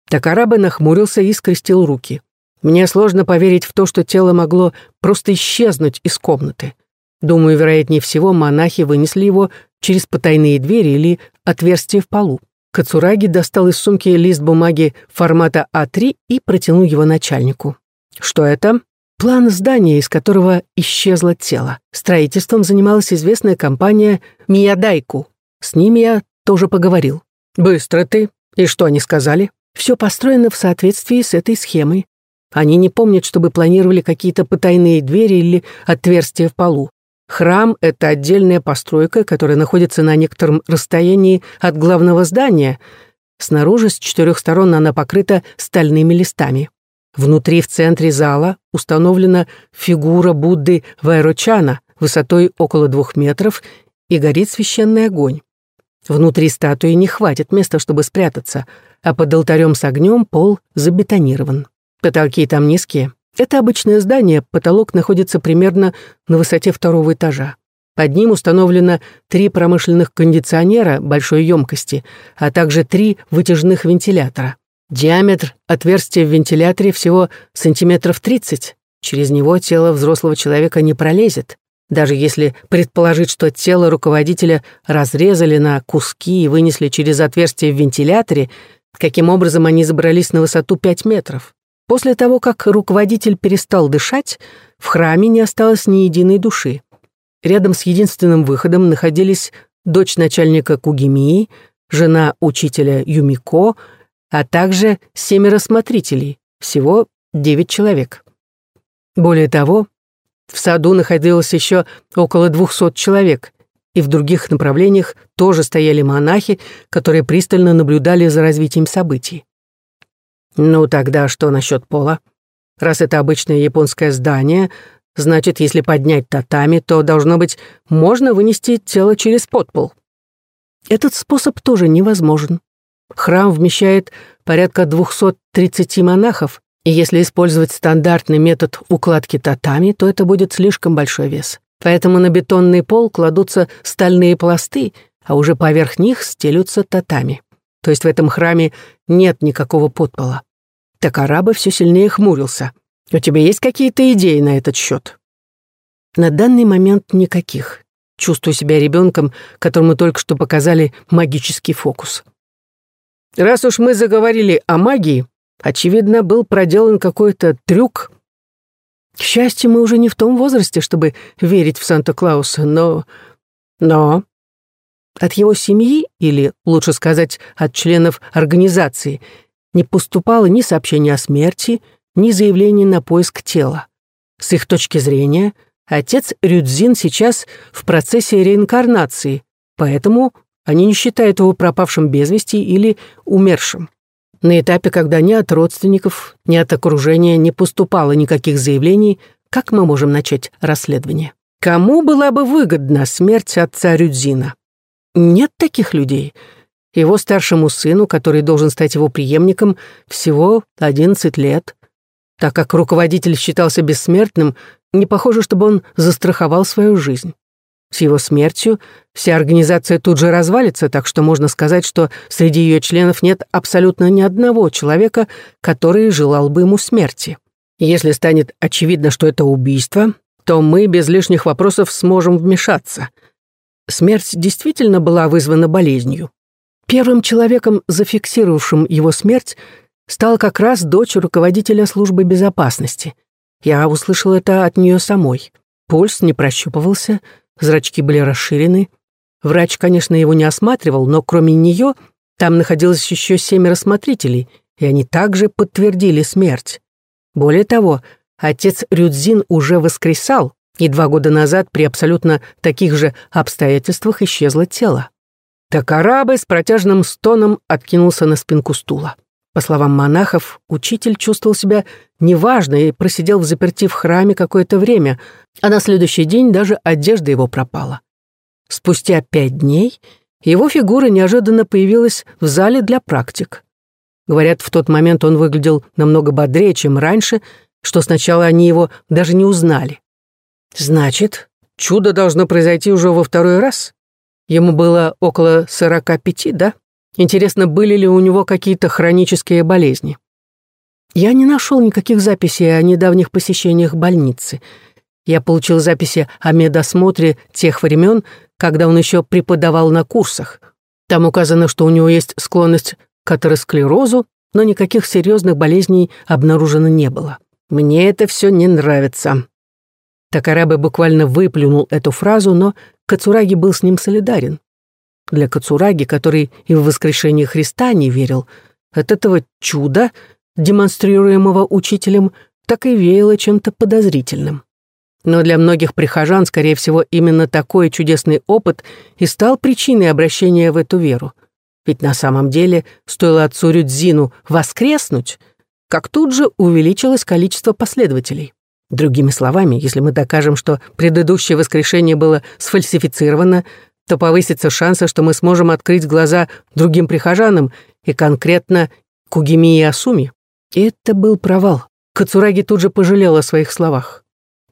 Такарабе нахмурился и скрестил руки. Мне сложно поверить в то, что тело могло просто исчезнуть из комнаты. Думаю, вероятнее всего, монахи вынесли его через потайные двери или отверстие в полу. Кацураги достал из сумки лист бумаги формата А3 и протянул его начальнику. Что это? План здания, из которого исчезло тело. Строительством занималась известная компания «Миядайку». С ними я тоже поговорил. «Быстро ты. И что они сказали?» Все построено в соответствии с этой схемой. Они не помнят, чтобы планировали какие-то потайные двери или отверстия в полу. Храм — это отдельная постройка, которая находится на некотором расстоянии от главного здания. Снаружи с четырех сторон она покрыта стальными листами. Внутри в центре зала установлена фигура Будды Вайрочана высотой около двух метров и горит священный огонь. Внутри статуи не хватит места, чтобы спрятаться, а под алтарем с огнем пол забетонирован. Потолки там низкие. Это обычное здание, потолок находится примерно на высоте второго этажа. Под ним установлено три промышленных кондиционера большой емкости, а также три вытяжных вентилятора. Диаметр отверстия в вентиляторе всего сантиметров 30. Через него тело взрослого человека не пролезет. Даже если предположить, что тело руководителя разрезали на куски и вынесли через отверстие в вентиляторе, каким образом они забрались на высоту 5 метров. После того, как руководитель перестал дышать, в храме не осталось ни единой души. Рядом с единственным выходом находились дочь начальника Кугимии, жена учителя Юмико, а также семеро смотрителей, всего девять человек. Более того, в саду находилось еще около двухсот человек, и в других направлениях тоже стояли монахи, которые пристально наблюдали за развитием событий. Ну тогда что насчет пола? Раз это обычное японское здание, значит, если поднять татами, то, должно быть, можно вынести тело через подпол. Этот способ тоже невозможен. Храм вмещает порядка 230 монахов, и если использовать стандартный метод укладки татами, то это будет слишком большой вес. Поэтому на бетонный пол кладутся стальные пласты, а уже поверх них стелются татами. То есть в этом храме нет никакого подпола. Так араба все сильнее хмурился. «У тебя есть какие-то идеи на этот счет?» На данный момент никаких. Чувствую себя ребенком, которому только что показали магический фокус. Раз уж мы заговорили о магии, очевидно, был проделан какой-то трюк. К счастью, мы уже не в том возрасте, чтобы верить в Санта-Клауса, но... Но... От его семьи, или, лучше сказать, от членов организации, не поступало ни сообщения о смерти, ни заявления на поиск тела. С их точки зрения, отец Рюдзин сейчас в процессе реинкарнации, поэтому они не считают его пропавшим без вести или умершим. На этапе, когда ни от родственников, ни от окружения не поступало никаких заявлений, как мы можем начать расследование? Кому была бы выгодна смерть отца Рюдзина? Нет таких людей. Его старшему сыну, который должен стать его преемником, всего 11 лет. Так как руководитель считался бессмертным, не похоже, чтобы он застраховал свою жизнь. С его смертью вся организация тут же развалится, так что можно сказать, что среди ее членов нет абсолютно ни одного человека, который желал бы ему смерти. Если станет очевидно, что это убийство, то мы без лишних вопросов сможем вмешаться. Смерть действительно была вызвана болезнью. Первым человеком, зафиксировавшим его смерть, стала как раз дочь руководителя службы безопасности. Я услышал это от нее самой. Пульс не прощупывался, Зрачки были расширены. Врач, конечно, его не осматривал, но кроме нее там находилось еще семеро смотрителей, и они также подтвердили смерть. Более того, отец Рюдзин уже воскресал, и два года назад при абсолютно таких же обстоятельствах исчезло тело. Такарабы с протяжным стоном откинулся на спинку стула. По словам монахов, учитель чувствовал себя неважно и просидел в заперти в храме какое-то время, а на следующий день даже одежда его пропала. Спустя пять дней его фигура неожиданно появилась в зале для практик. Говорят, в тот момент он выглядел намного бодрее, чем раньше, что сначала они его даже не узнали. Значит, чудо должно произойти уже во второй раз? Ему было около сорока пяти, да? Интересно, были ли у него какие-то хронические болезни? Я не нашел никаких записей о недавних посещениях больницы. Я получил записи о медосмотре тех времен, когда он еще преподавал на курсах. Там указано, что у него есть склонность к атеросклерозу, но никаких серьезных болезней обнаружено не было. Мне это все не нравится. Такарабе буквально выплюнул эту фразу, но Кацураги был с ним солидарен. Для Кацураги, который и в воскрешение Христа не верил, от этого чуда, демонстрируемого учителем, так и веяло чем-то подозрительным. Но для многих прихожан, скорее всего, именно такой чудесный опыт и стал причиной обращения в эту веру. Ведь на самом деле стоило отцу Рюдзину воскреснуть, как тут же увеличилось количество последователей. Другими словами, если мы докажем, что предыдущее воскрешение было сфальсифицировано, то повысится шансы, что мы сможем открыть глаза другим прихожанам и конкретно Кугими и Асуми. И это был провал. Кацураги тут же пожалел о своих словах.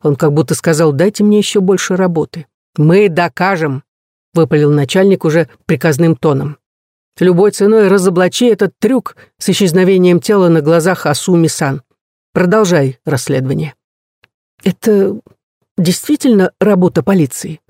Он как будто сказал, дайте мне еще больше работы. «Мы докажем», — выпалил начальник уже приказным тоном. «Любой ценой разоблачи этот трюк с исчезновением тела на глазах Асуми-сан. Продолжай расследование». «Это действительно работа полиции?»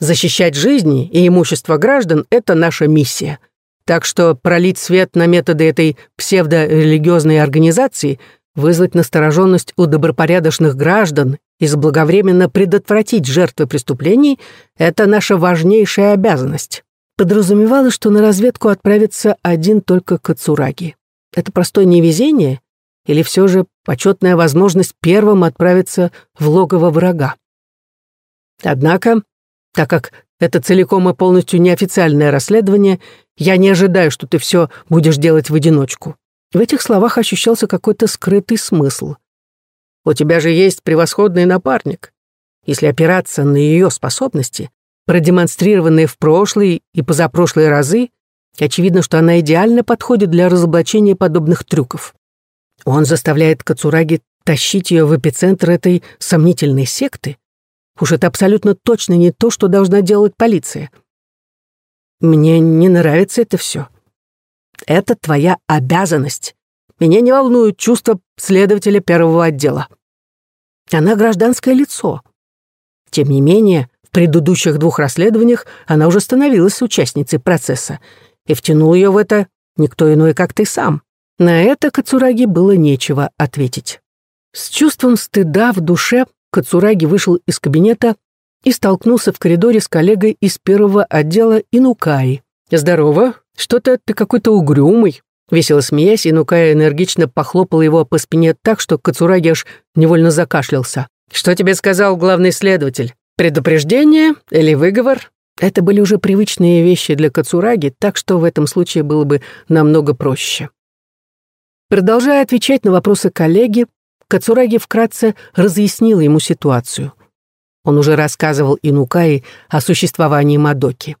Защищать жизни и имущество граждан – это наша миссия. Так что пролить свет на методы этой псевдорелигиозной организации, вызвать настороженность у добропорядочных граждан и заблаговременно предотвратить жертвы преступлений – это наша важнейшая обязанность. Подразумевалось, что на разведку отправится один только Кацураги. Это простое невезение или все же почетная возможность первым отправиться в логово врага? Однако так как это целиком и полностью неофициальное расследование, я не ожидаю, что ты все будешь делать в одиночку». В этих словах ощущался какой-то скрытый смысл. «У тебя же есть превосходный напарник. Если опираться на ее способности, продемонстрированные в прошлые и позапрошлые разы, очевидно, что она идеально подходит для разоблачения подобных трюков. Он заставляет Кацураги тащить ее в эпицентр этой сомнительной секты, Уж это абсолютно точно не то, что должна делать полиция. Мне не нравится это все. Это твоя обязанность. Меня не волнуют чувства следователя первого отдела. Она гражданское лицо. Тем не менее, в предыдущих двух расследованиях она уже становилась участницей процесса, и втянул ее в это никто иной, как ты сам. На это Кацураги было нечего ответить. С чувством стыда в душе Кацураги вышел из кабинета и столкнулся в коридоре с коллегой из первого отдела Инукаи. «Здорово, что-то ты какой-то угрюмый». Весело смеясь, Инукая энергично похлопал его по спине так, что Кацураги аж невольно закашлялся. «Что тебе сказал главный следователь? Предупреждение или выговор?» Это были уже привычные вещи для Кацураги, так что в этом случае было бы намного проще. Продолжая отвечать на вопросы коллеги, Кацураги вкратце разъяснил ему ситуацию. Он уже рассказывал Инукаи о существовании Мадоки.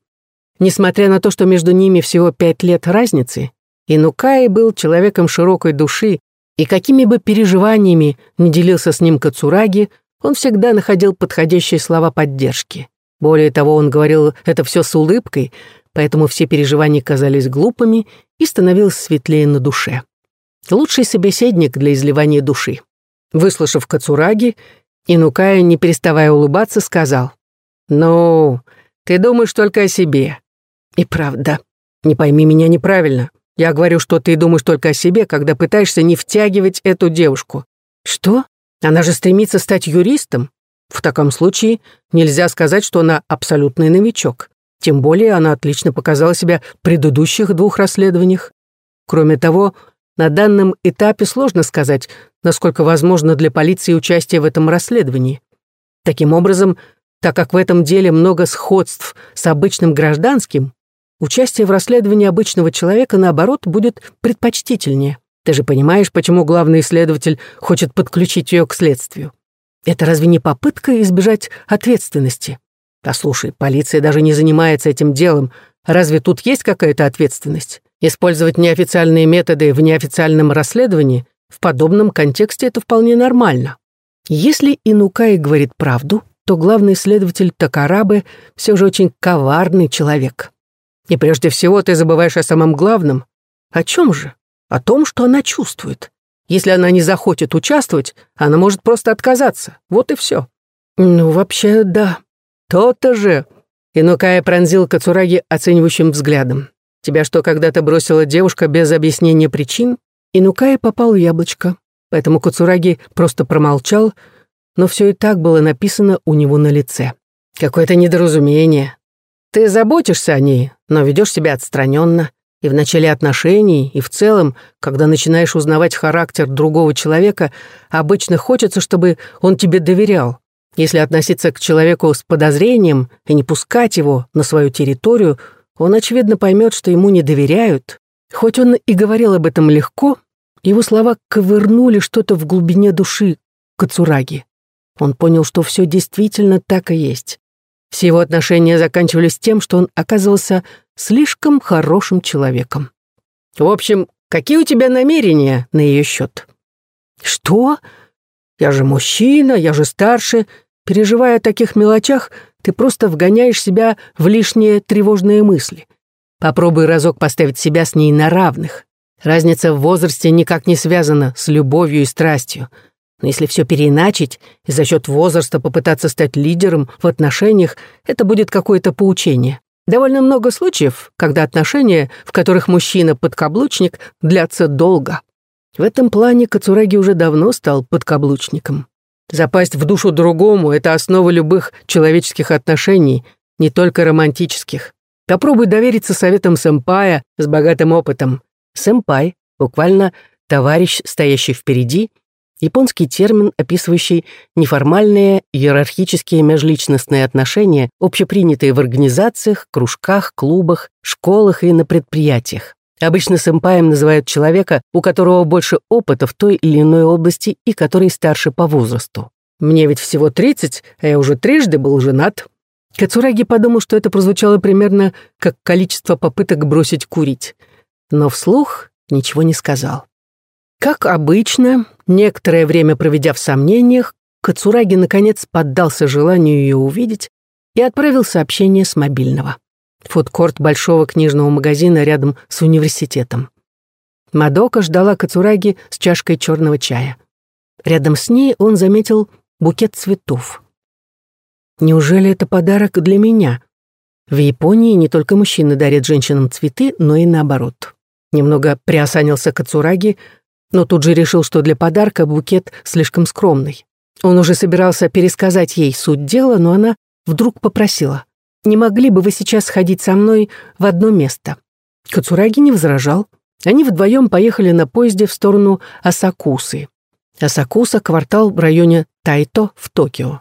Несмотря на то, что между ними всего пять лет разницы, Инукаи был человеком широкой души, и какими бы переживаниями не делился с ним Кацураги, он всегда находил подходящие слова поддержки. Более того, он говорил это все с улыбкой, поэтому все переживания казались глупыми и становилось светлее на душе. Лучший собеседник для изливания души. Выслушав Кацураги, Инукая, не переставая улыбаться, сказал, «Ну, ты думаешь только о себе». «И правда, не пойми меня неправильно. Я говорю, что ты думаешь только о себе, когда пытаешься не втягивать эту девушку. Что? Она же стремится стать юристом. В таком случае нельзя сказать, что она абсолютный новичок. Тем более она отлично показала себя в предыдущих двух расследованиях. Кроме того, на данном этапе сложно сказать, насколько возможно для полиции участие в этом расследовании. Таким образом, так как в этом деле много сходств с обычным гражданским, участие в расследовании обычного человека, наоборот, будет предпочтительнее. Ты же понимаешь, почему главный исследователь хочет подключить ее к следствию. Это разве не попытка избежать ответственности? Послушай, полиция даже не занимается этим делом. Разве тут есть какая-то ответственность? Использовать неофициальные методы в неофициальном расследовании в подобном контексте это вполне нормально. Если Инукай говорит правду, то главный следователь Такарабы все же очень коварный человек. И прежде всего ты забываешь о самом главном. О чем же? О том, что она чувствует. Если она не захочет участвовать, она может просто отказаться. Вот и все. Ну, вообще, да. То-то же. Инукая пронзил Кацураги оценивающим взглядом. Тебя что, когда-то бросила девушка без объяснения причин? Инукая попал в яблочко, поэтому Кацураги просто промолчал, но все и так было написано у него на лице. Какое-то недоразумение. Ты заботишься о ней, но ведешь себя отстраненно. И в начале отношений, и в целом, когда начинаешь узнавать характер другого человека, обычно хочется, чтобы он тебе доверял. Если относиться к человеку с подозрением и не пускать его на свою территорию, он, очевидно, поймет, что ему не доверяют. Хоть он и говорил об этом легко, его слова ковырнули что-то в глубине души Кацураги. Он понял, что все действительно так и есть. Все его отношения заканчивались тем, что он оказывался слишком хорошим человеком. В общем, какие у тебя намерения на ее счет? Что? Я же мужчина, я же старше. Переживая о таких мелочах, ты просто вгоняешь себя в лишние тревожные мысли. Попробуй разок поставить себя с ней на равных. Разница в возрасте никак не связана с любовью и страстью. Но если все переиначить и за счет возраста попытаться стать лидером в отношениях, это будет какое-то поучение. Довольно много случаев, когда отношения, в которых мужчина подкаблучник, длятся долго. В этом плане Кацураги уже давно стал подкаблучником. Запасть в душу другому — это основа любых человеческих отношений, не только романтических. Попробуй довериться советам сэмпая с богатым опытом. Сэмпай, буквально товарищ, стоящий впереди, японский термин, описывающий неформальные иерархические межличностные отношения, общепринятые в организациях, кружках, клубах, школах и на предприятиях. Обычно сэмпаем называют человека, у которого больше опыта в той или иной области и который старше по возрасту. Мне ведь всего 30, а я уже трижды был женат. Кацураги подумал, что это прозвучало примерно как количество попыток бросить курить. Но вслух ничего не сказал. Как обычно, некоторое время проведя в сомнениях, Кацураги наконец поддался желанию ее увидеть и отправил сообщение с мобильного фудкорт большого книжного магазина рядом с университетом. Мадока ждала Кацураги с чашкой черного чая. Рядом с ней он заметил букет цветов. Неужели это подарок для меня? В Японии не только мужчины дарят женщинам цветы, но и наоборот. Немного приосанился Кацураги, но тут же решил, что для подарка букет слишком скромный. Он уже собирался пересказать ей суть дела, но она вдруг попросила. «Не могли бы вы сейчас сходить со мной в одно место?» Кацураги не возражал. Они вдвоем поехали на поезде в сторону Асакусы. Асакуса — квартал в районе Тайто в Токио.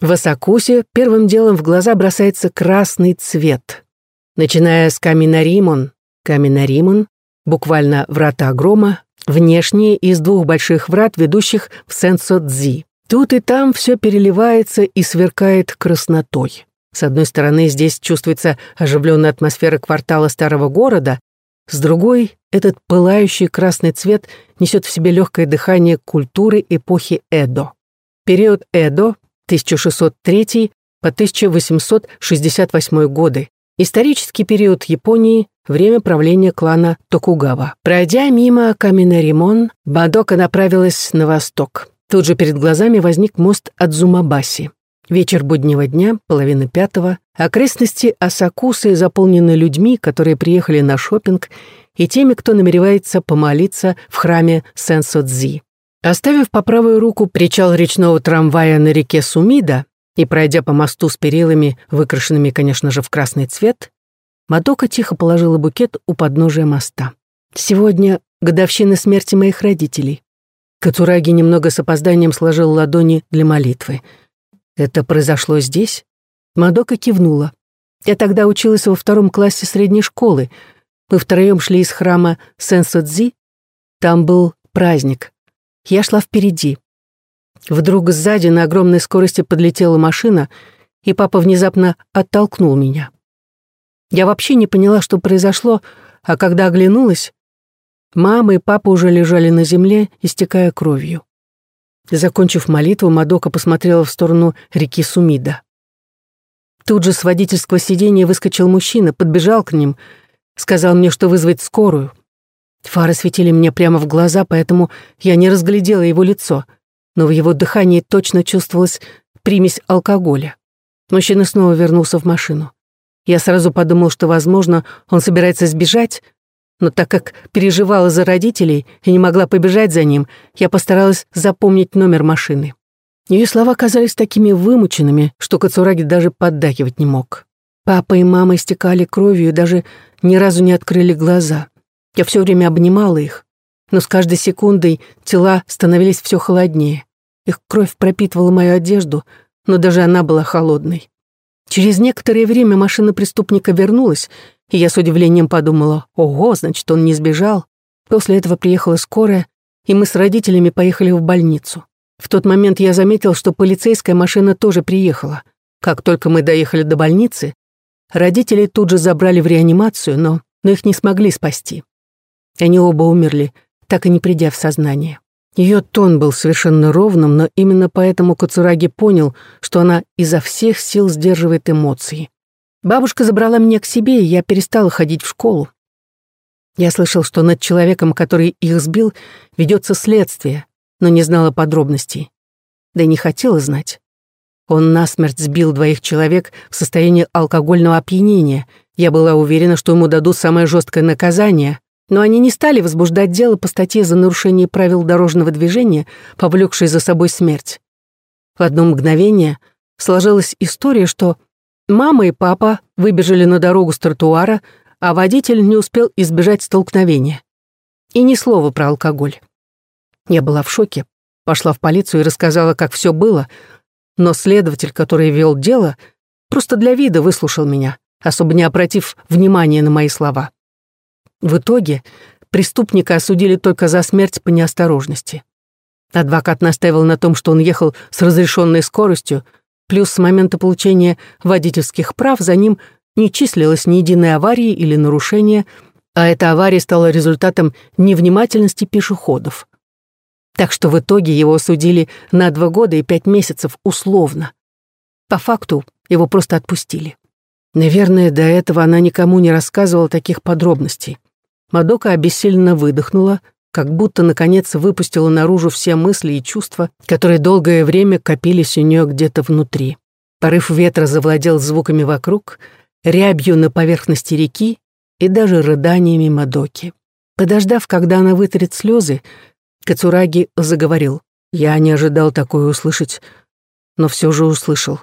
В Асакусе первым делом в глаза бросается красный цвет. Начиная с Каминаримон. Каминаримон, буквально врата грома, внешние из двух больших врат, ведущих в Сенсо-Дзи. Тут и там все переливается и сверкает краснотой. С одной стороны, здесь чувствуется оживленная атмосфера квартала старого города, с другой, этот пылающий красный цвет несет в себе легкое дыхание культуры эпохи Эдо. Период Эдо 1603 по 1868 годы. Исторический период Японии, время правления клана Токугава. Пройдя мимо Каминаримон, Бадока направилась на восток. Тут же перед глазами возник мост Адзумабаси. Вечер буднего дня, половина пятого, окрестности Асакусы заполнены людьми, которые приехали на шопинг, и теми, кто намеревается помолиться в храме Сенсодзи. Оставив по правую руку причал речного трамвая на реке Сумида и пройдя по мосту с перилами, выкрашенными, конечно же, в красный цвет, Мадока тихо положила букет у подножия моста. «Сегодня годовщина смерти моих родителей». Кацураги немного с опозданием сложил ладони для молитвы — это произошло здесь? Мадока кивнула. Я тогда училась во втором классе средней школы. Мы втроем шли из храма Сенсодзи. Там был праздник. Я шла впереди. Вдруг сзади на огромной скорости подлетела машина, и папа внезапно оттолкнул меня. Я вообще не поняла, что произошло, а когда оглянулась, мама и папа уже лежали на земле, истекая кровью. Закончив молитву, Мадока посмотрела в сторону реки Сумида. Тут же с водительского сиденья выскочил мужчина, подбежал к ним, сказал мне, что вызвать скорую. Фары светили мне прямо в глаза, поэтому я не разглядела его лицо, но в его дыхании точно чувствовалась примесь алкоголя. Мужчина снова вернулся в машину. Я сразу подумал, что, возможно, он собирается сбежать, но так как переживала за родителей и не могла побежать за ним, я постаралась запомнить номер машины. Ее слова казались такими вымученными, что Кацураги даже поддакивать не мог. Папа и мама истекали кровью и даже ни разу не открыли глаза. Я все время обнимала их, но с каждой секундой тела становились все холоднее. Их кровь пропитывала мою одежду, но даже она была холодной. Через некоторое время машина преступника вернулась, и я с удивлением подумала, ого, значит, он не сбежал. После этого приехала скорая, и мы с родителями поехали в больницу. В тот момент я заметил, что полицейская машина тоже приехала. Как только мы доехали до больницы, родители тут же забрали в реанимацию, но, но их не смогли спасти. Они оба умерли, так и не придя в сознание. Ее тон был совершенно ровным, но именно поэтому Кацураги понял, что она изо всех сил сдерживает эмоции. Бабушка забрала меня к себе, и я перестала ходить в школу. Я слышал, что над человеком, который их сбил, ведется следствие, но не знала подробностей. Да и не хотела знать. Он насмерть сбил двоих человек в состоянии алкогольного опьянения. Я была уверена, что ему дадут самое жесткое наказание, но они не стали возбуждать дело по статье за нарушение правил дорожного движения, повлекшей за собой смерть. В одно мгновение сложилась история, что Мама и папа выбежали на дорогу с тротуара, а водитель не успел избежать столкновения. И ни слова про алкоголь. Я была в шоке, пошла в полицию и рассказала, как все было, но следователь, который вел дело, просто для вида выслушал меня, особо не обратив внимания на мои слова. В итоге преступника осудили только за смерть по неосторожности. Адвокат настаивал на том, что он ехал с разрешенной скоростью, Плюс с момента получения водительских прав за ним не числилось ни единой аварии или нарушения, а эта авария стала результатом невнимательности пешеходов. Так что в итоге его осудили на два года и пять месяцев условно. По факту его просто отпустили. Наверное, до этого она никому не рассказывала таких подробностей. Мадока обессиленно выдохнула, как будто, наконец, выпустила наружу все мысли и чувства, которые долгое время копились у нее где-то внутри. Порыв ветра завладел звуками вокруг, рябью на поверхности реки и даже рыданиями Мадоки. Подождав, когда она вытрет слезы, Кацураги заговорил. «Я не ожидал такое услышать, но все же услышал.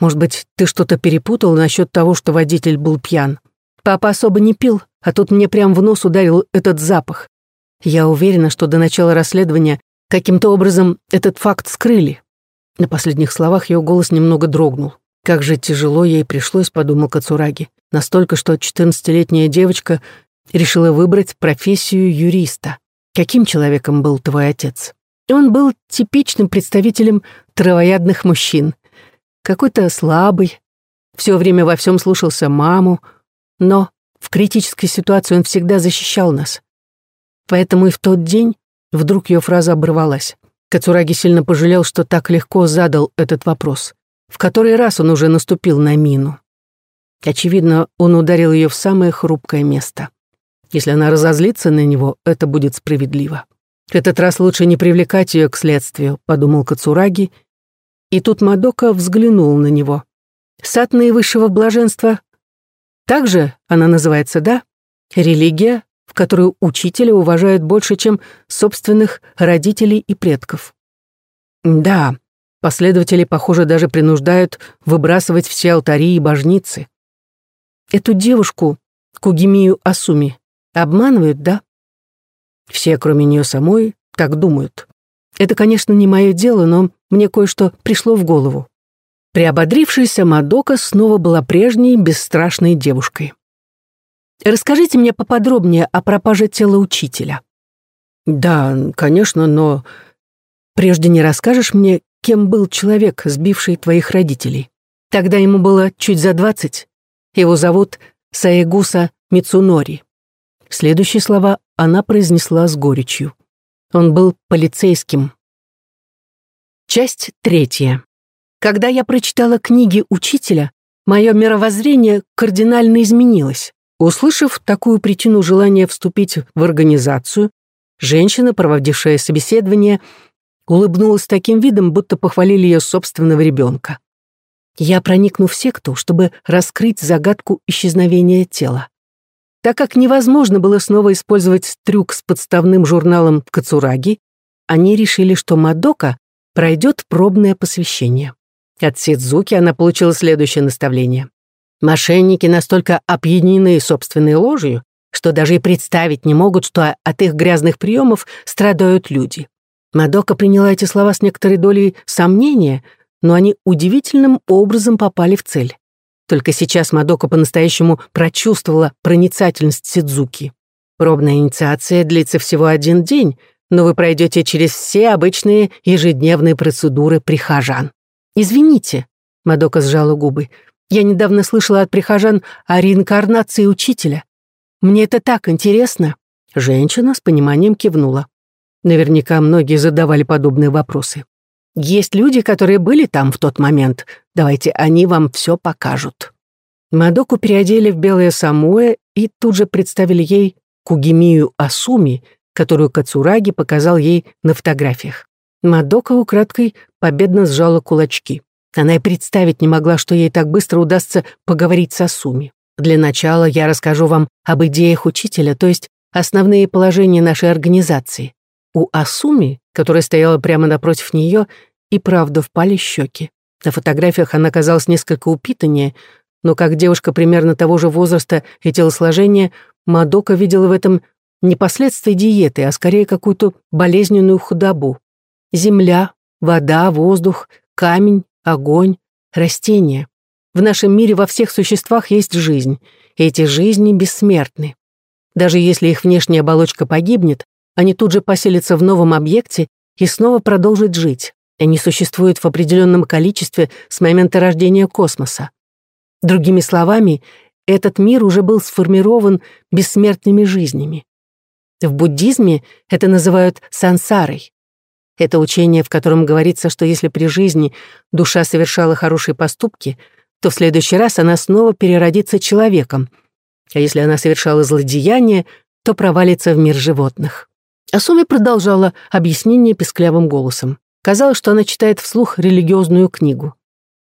Может быть, ты что-то перепутал насчет того, что водитель был пьян? Папа особо не пил, а тут мне прям в нос ударил этот запах. Я уверена, что до начала расследования каким-то образом этот факт скрыли». На последних словах ее голос немного дрогнул. Как же тяжело ей пришлось, подумал Кацураги. Настолько, что 14-летняя девочка решила выбрать профессию юриста. Каким человеком был твой отец? Он был типичным представителем травоядных мужчин. Какой-то слабый, все время во всем слушался маму, но в критической ситуации он всегда защищал нас. Поэтому и в тот день вдруг ее фраза оборвалась. Кацураги сильно пожалел, что так легко задал этот вопрос. В который раз он уже наступил на мину. Очевидно, он ударил ее в самое хрупкое место. Если она разозлится на него, это будет справедливо. «Этот раз лучше не привлекать ее к следствию», — подумал Кацураги, и тут Мадока взглянул на него. «Сад наивысшего блаженства также она называется, да? Религия, в которую учителя уважают больше, чем собственных родителей и предков. Да, последователи, похоже, даже принуждают выбрасывать все алтари и божницы. Эту девушку, Кугимию Асуми, обманывают, да? Все, кроме нее самой, так думают. Это, конечно, не мое дело, но мне кое-что пришло в голову. Приободрившаяся Мадока снова была прежней бесстрашной девушкой. «Расскажите мне поподробнее о пропаже тела учителя». «Да, конечно, но прежде не расскажешь мне, кем был человек, сбивший твоих родителей. Тогда ему было чуть за двадцать. Его зовут Саегуса Мицунори». Следующие слова она произнесла с горечью. Он был полицейским. Часть третья. Когда я прочитала книги учителя, мое мировоззрение кардинально изменилось. Услышав такую причину желания вступить в организацию, женщина, проводившая собеседование, улыбнулась таким видом, будто похвалили ее собственного ребенка. Я проникну в секту, чтобы раскрыть загадку исчезновения тела. Так как невозможно было снова использовать трюк с подставным журналом Кацураги, они решили, что Мадока пройдет пробное посвящение. От Сидзуки она получила следующее наставление. Мошенники настолько опьянены собственной ложью, что даже и представить не могут, что от их грязных приемов страдают люди. Мадока приняла эти слова с некоторой долей сомнения, но они удивительным образом попали в цель. Только сейчас Мадока по-настоящему прочувствовала проницательность Сидзуки. Пробная инициация длится всего один день, но вы пройдете через все обычные ежедневные процедуры прихожан. «Извините», — Мадока сжала губы, «я недавно слышала от прихожан о реинкарнации учителя. Мне это так интересно». Женщина с пониманием кивнула. Наверняка многие задавали подобные вопросы. Есть люди, которые были там в тот момент. Давайте они вам все покажут». Мадоку переодели в белое самуэ и тут же представили ей Кугимию Асуми, которую Кацураги показал ей на фотографиях. Мадока украдкой победно сжала кулачки. Она и представить не могла, что ей так быстро удастся поговорить с Асуми. Для начала я расскажу вам об идеях учителя, то есть основные положения нашей организации. У Асуми, которая стояла прямо напротив нее, и правда впали щеки. На фотографиях она казалась несколько упитаннее, но как девушка примерно того же возраста и телосложения, Мадока видела в этом не последствия диеты, а скорее какую-то болезненную худобу. Земля, вода, воздух, камень, огонь, растения. В нашем мире во всех существах есть жизнь, и эти жизни бессмертны. Даже если их внешняя оболочка погибнет, они тут же поселятся в новом объекте и снова продолжат жить. Они существуют в определенном количестве с момента рождения космоса. Другими словами, этот мир уже был сформирован бессмертными жизнями. В буддизме это называют сансарой. Это учение, в котором говорится, что если при жизни душа совершала хорошие поступки, то в следующий раз она снова переродится человеком, а если она совершала злодеяние, то провалится в мир животных. Асуми продолжала объяснение песклявым голосом. Казалось, что она читает вслух религиозную книгу.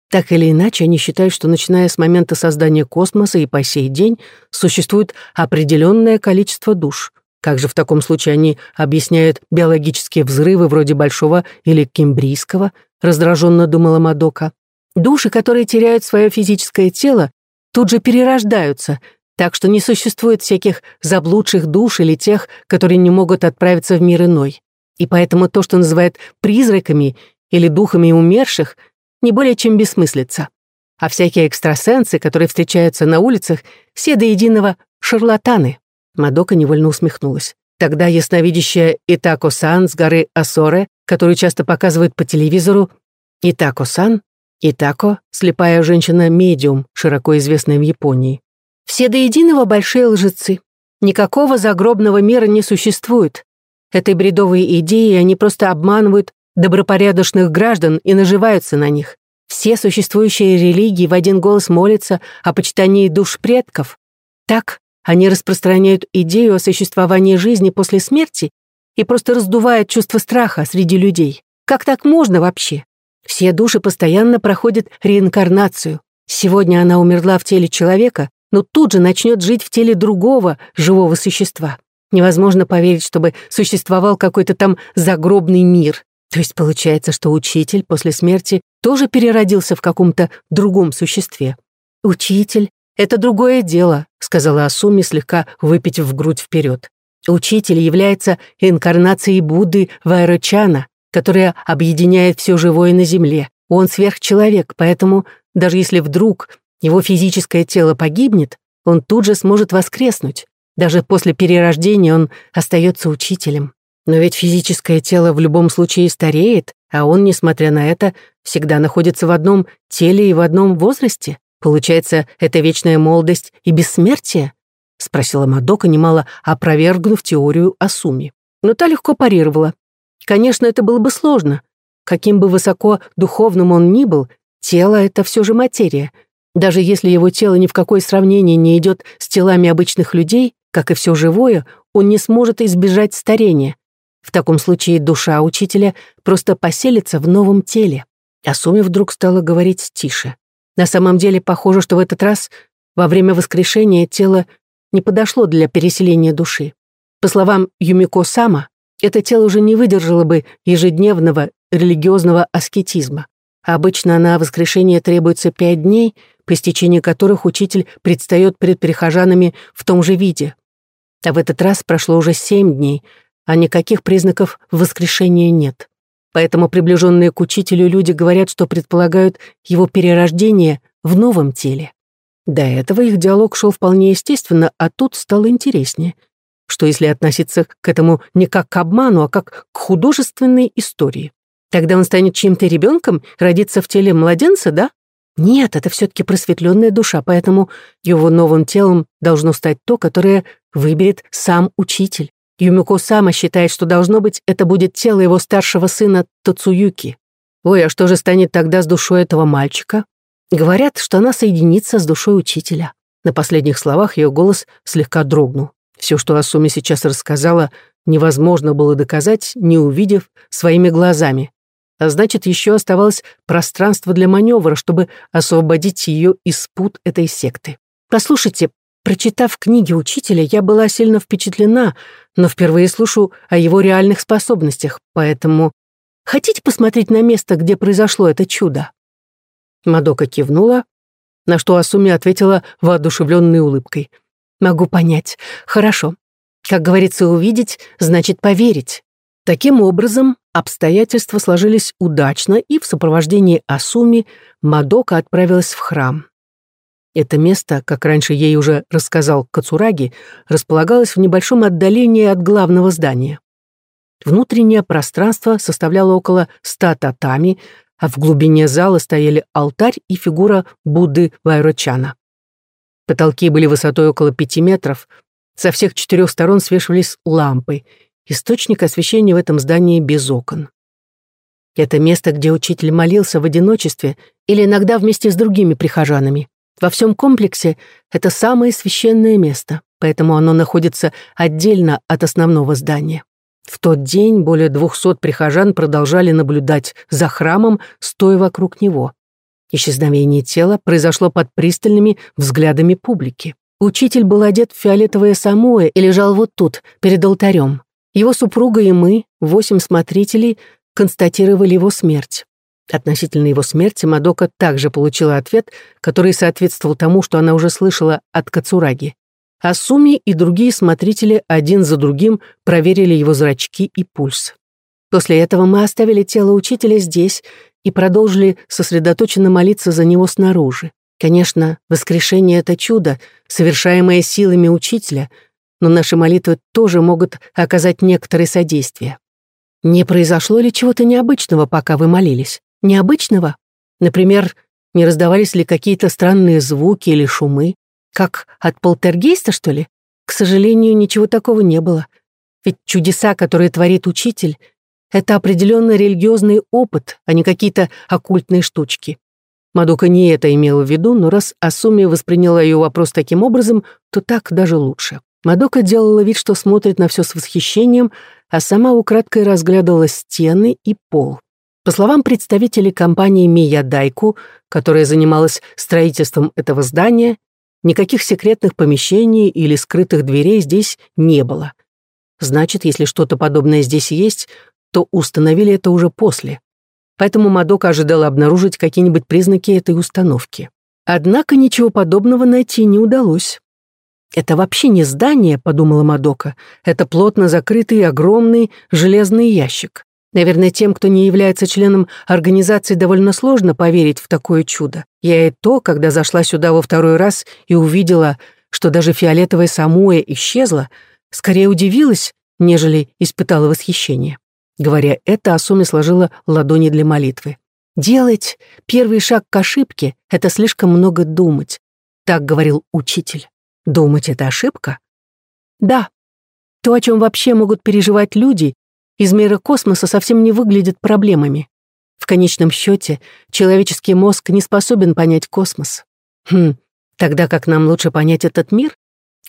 Так или иначе, они считают, что начиная с момента создания космоса и по сей день существует определенное количество душ. Как же в таком случае они объясняют биологические взрывы вроде Большого или Кембрийского, раздраженно думала Мадока. Души, которые теряют свое физическое тело, тут же перерождаются, так что не существует всяких заблудших душ или тех, которые не могут отправиться в мир иной. И поэтому то, что называют призраками или духами умерших, не более чем бессмыслица. А всякие экстрасенсы, которые встречаются на улицах, все до единого шарлатаны. Мадока невольно усмехнулась. Тогда ясновидящая Итако-сан с горы Асоре, которую часто показывают по телевизору, Итако-сан, Итако — слепая женщина-медиум, широко известная в Японии. Все до единого большие лжецы. Никакого загробного мира не существует. Этой бредовой идеей они просто обманывают добропорядочных граждан и наживаются на них. Все существующие религии в один голос молятся о почитании душ предков. Так они распространяют идею о существовании жизни после смерти и просто раздувают чувство страха среди людей. Как так можно вообще? Все души постоянно проходят реинкарнацию. Сегодня она умерла в теле человека, но тут же начнет жить в теле другого живого существа. Невозможно поверить, чтобы существовал какой-то там загробный мир. То есть получается, что учитель после смерти тоже переродился в каком-то другом существе. «Учитель — это другое дело», — сказала Асуми, слегка выпитив грудь вперед. «Учитель является инкарнацией Будды Вайрочана, которая объединяет все живое на Земле. Он сверхчеловек, поэтому даже если вдруг его физическое тело погибнет, он тут же сможет воскреснуть. Даже после перерождения он остается учителем. Но ведь физическое тело в любом случае стареет, а он, несмотря на это, всегда находится в одном теле и в одном возрасте. Получается, это вечная молодость и бессмертие? Спросила Мадока, немало опровергнув теорию о сумме. Но та легко парировала. Конечно, это было бы сложно. Каким бы высоко духовным он ни был, тело — это все же материя. Даже если его тело ни в какое сравнение не идет с телами обычных людей, как и все живое, он не сможет избежать старения. В таком случае душа учителя просто поселится в новом теле. А Суми вдруг стала говорить тише. На самом деле, похоже, что в этот раз во время воскрешения тело не подошло для переселения души. По словам Юмико Сама, это тело уже не выдержало бы ежедневного религиозного аскетизма. Обычно на воскрешение требуется пять дней, по истечении которых учитель предстает перед прихожанами в том же виде. А в этот раз прошло уже семь дней, а никаких признаков воскрешения нет. Поэтому приближенные к учителю люди говорят, что предполагают его перерождение в новом теле. До этого их диалог шел вполне естественно, а тут стало интереснее. Что если относиться к этому не как к обману, а как к художественной истории? Тогда он станет чьим-то ребенком, родится в теле младенца, да? Нет, это все-таки просветленная душа, поэтому его новым телом должно стать то, которое выберет сам учитель. Юмико Сама считает, что должно быть, это будет тело его старшего сына Тоцуюки. Ой, а что же станет тогда с душой этого мальчика? Говорят, что она соединится с душой учителя. На последних словах ее голос слегка дрогнул. Все, что Асуми сейчас рассказала, невозможно было доказать, не увидев своими глазами. А значит, еще оставалось пространство для маневра, чтобы освободить ее из пут этой секты. Послушайте, Прочитав книги учителя, я была сильно впечатлена, но впервые слышу о его реальных способностях, поэтому хотите посмотреть на место, где произошло это чудо?» Мадока кивнула, на что Асуми ответила воодушевленной улыбкой. «Могу понять. Хорошо. Как говорится, увидеть значит поверить». Таким образом, обстоятельства сложились удачно, и в сопровождении Асуми Мадока отправилась в храм. Это место, как раньше ей уже рассказал Кацураги, располагалось в небольшом отдалении от главного здания. Внутреннее пространство составляло около ста татами, а в глубине зала стояли алтарь и фигура Будды Вайрочана. Потолки были высотой около пяти метров, со всех четырех сторон свешивались лампы, источник освещения в этом здании без окон. Это место, где учитель молился в одиночестве или иногда вместе с другими прихожанами. Во всем комплексе это самое священное место, поэтому оно находится отдельно от основного здания. В тот день более двухсот прихожан продолжали наблюдать за храмом, стоя вокруг него. Исчезновение тела произошло под пристальными взглядами публики. Учитель был одет в фиолетовое самое и лежал вот тут, перед алтарем. Его супруга и мы, восемь смотрителей, констатировали его смерть. Относительно его смерти Мадока также получила ответ, который соответствовал тому, что она уже слышала от Кацураги. Асуми и другие смотрители один за другим проверили его зрачки и пульс. После этого мы оставили тело учителя здесь и продолжили сосредоточенно молиться за него снаружи. Конечно, воскрешение — это чудо, совершаемое силами учителя, но наши молитвы тоже могут оказать некоторое содействие. Не произошло ли чего-то необычного, пока вы молились? Необычного? Например, не раздавались ли какие-то странные звуки или шумы? Как от полтергейста, что ли? К сожалению, ничего такого не было. Ведь чудеса, которые творит учитель, это определенный религиозный опыт, а не какие-то оккультные штучки. Мадука не это имела в виду, но раз Асуми восприняла ее вопрос таким образом, то так даже лучше. Мадока делала вид, что смотрит на все с восхищением, а сама украдкой разглядывала стены и пол. По словам представителей компании Миядайку, которая занималась строительством этого здания, никаких секретных помещений или скрытых дверей здесь не было. Значит, если что-то подобное здесь есть, то установили это уже после поэтому Мадока ожидала обнаружить какие-нибудь признаки этой установки. Однако ничего подобного найти не удалось. «Это вообще не здание», — подумала Мадока. «Это плотно закрытый огромный железный ящик. Наверное, тем, кто не является членом организации, довольно сложно поверить в такое чудо. Я и то, когда зашла сюда во второй раз и увидела, что даже фиолетовая самуэ исчезла, скорее удивилась, нежели испытала восхищение. Говоря это, Асуми сложила ладони для молитвы. «Делать первый шаг к ошибке — это слишком много думать», — так говорил учитель. «Думать — это ошибка?» «Да. То, о чем вообще могут переживать люди, из космоса совсем не выглядит проблемами. В конечном счете, человеческий мозг не способен понять космос. Хм, тогда как нам лучше понять этот мир?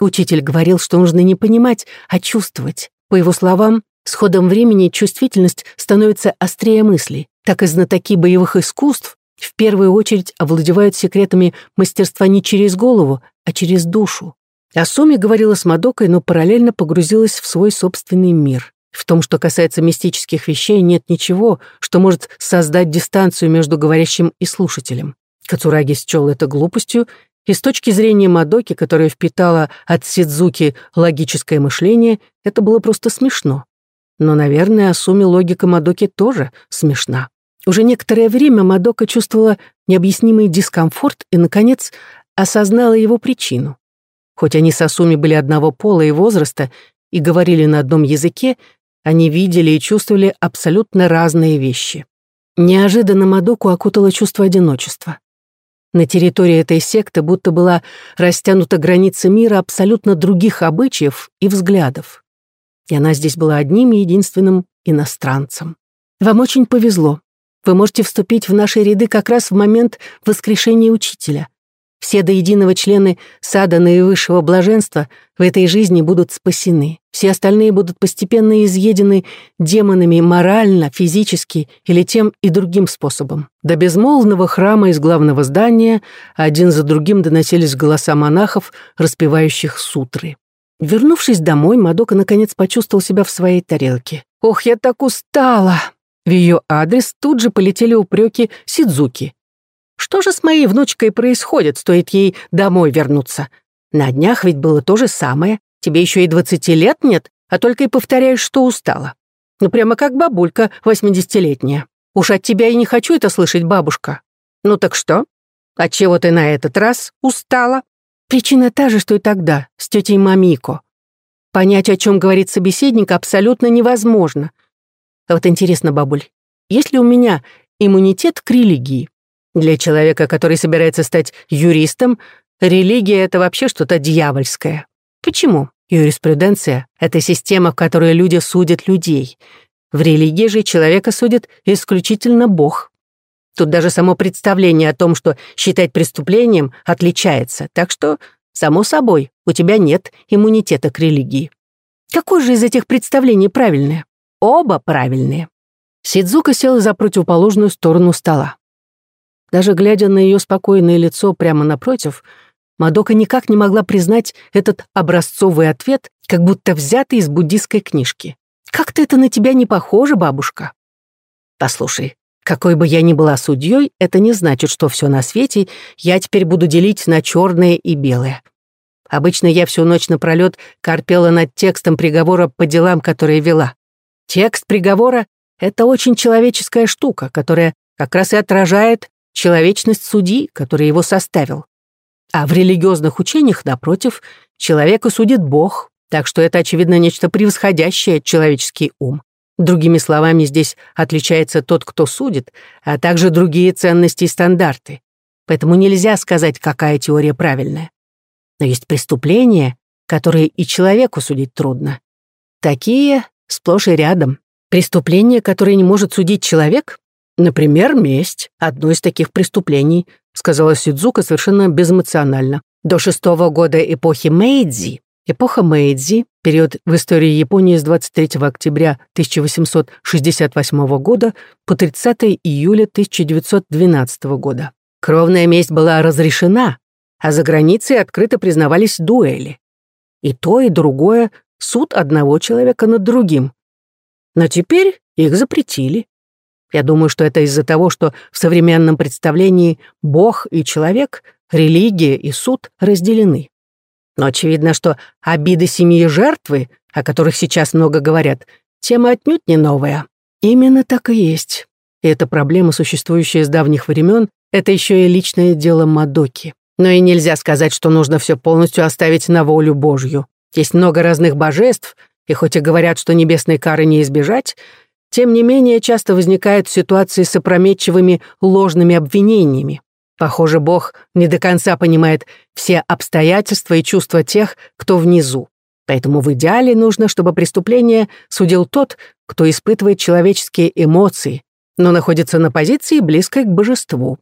Учитель говорил, что нужно не понимать, а чувствовать. По его словам, с ходом времени чувствительность становится острее мыслей, так и знатоки боевых искусств в первую очередь овладевают секретами мастерства не через голову, а через душу. Асуми говорила с Мадокой, но параллельно погрузилась в свой собственный мир. В том, что касается мистических вещей, нет ничего, что может создать дистанцию между говорящим и слушателем. Кацураги счел это глупостью, и с точки зрения Мадоки, которая впитала от Сидзуки логическое мышление, это было просто смешно. Но, наверное, о сумме логика Мадоки тоже смешна. Уже некоторое время Мадока чувствовала необъяснимый дискомфорт и, наконец, осознала его причину. Хоть они с Асуми были одного пола и возраста и говорили на одном языке, они видели и чувствовали абсолютно разные вещи. Неожиданно Мадоку окутало чувство одиночества. На территории этой секты будто была растянута граница мира абсолютно других обычаев и взглядов и она здесь была одним единственным иностранцем. Вам очень повезло. Вы можете вступить в наши ряды как раз в момент воскрешения учителя. Все до единого члены сада наивысшего блаженства в этой жизни будут спасены. Все остальные будут постепенно изъедены демонами морально, физически или тем и другим способом. До безмолвного храма из главного здания один за другим доносились голоса монахов, распевающих сутры. Вернувшись домой, Мадока наконец почувствовал себя в своей тарелке. «Ох, я так устала!» В ее адрес тут же полетели упреки Сидзуки. «Что же с моей внучкой происходит, стоит ей домой вернуться? На днях ведь было то же самое. Тебе еще и двадцати лет нет, а только и повторяешь, что устала. Ну, прямо как бабулька восьмидесятилетняя. Уж от тебя и не хочу это слышать, бабушка. Ну так что? Отчего ты на этот раз устала?» Причина та же, что и тогда, с тетей Мамико. Понять, о чем говорит собеседник, абсолютно невозможно. А вот интересно, бабуль, есть ли у меня иммунитет к религии? Для человека, который собирается стать юристом, религия — это вообще что-то дьявольское. Почему? Юриспруденция — это система, в которой люди судят людей. В религии же человека судит исключительно Бог. Тут даже само представление о том, что считать преступлением, отличается. Так что, само собой, у тебя нет иммунитета к религии. Какое же из этих представлений правильное? Оба правильные. Сидзука села за противоположную сторону стола. Даже глядя на ее спокойное лицо прямо напротив, Мадока никак не могла признать этот образцовый ответ, как будто взятый из буддийской книжки. «Как-то это на тебя не похоже, бабушка». «Послушай, какой бы я ни была судьей, это не значит, что все на свете я теперь буду делить на черное и белое. Обычно я всю ночь напролет корпела над текстом приговора по делам, которые вела. Текст приговора — это очень человеческая штука, которая как раз и отражает человечность судьи, который его составил. А в религиозных учениях, напротив, человека судит Бог, так что это, очевидно, нечто превосходящее человеческий ум. Другими словами, здесь отличается тот, кто судит, а также другие ценности и стандарты. Поэтому нельзя сказать, какая теория правильная. Но есть преступления, которые и человеку судить трудно. Такие сплошь и рядом. Преступления, которые не может судить человек, например, месть, одно из таких преступлений, сказала Сидзука совершенно безэмоционально. До шестого года эпохи Мэйдзи Эпоха Мэйдзи, период в истории Японии с 23 октября 1868 года по 30 июля 1912 года. Кровная месть была разрешена, а за границей открыто признавались дуэли. И то, и другое — суд одного человека над другим. Но теперь их запретили. Я думаю, что это из-за того, что в современном представлении Бог и человек, религия и суд разделены. Но очевидно, что обиды семьи жертвы, о которых сейчас много говорят, тема отнюдь не новая. Именно так и есть. И эта проблема, существующая с давних времен, это еще и личное дело Мадоки. Но и нельзя сказать, что нужно все полностью оставить на волю Божью. Есть много разных божеств, и хоть и говорят, что небесной кары не избежать, тем не менее часто возникают ситуации с опрометчивыми ложными обвинениями. Похоже, Бог не до конца понимает все обстоятельства и чувства тех, кто внизу. Поэтому в идеале нужно, чтобы преступление судил тот, кто испытывает человеческие эмоции, но находится на позиции, близкой к божеству.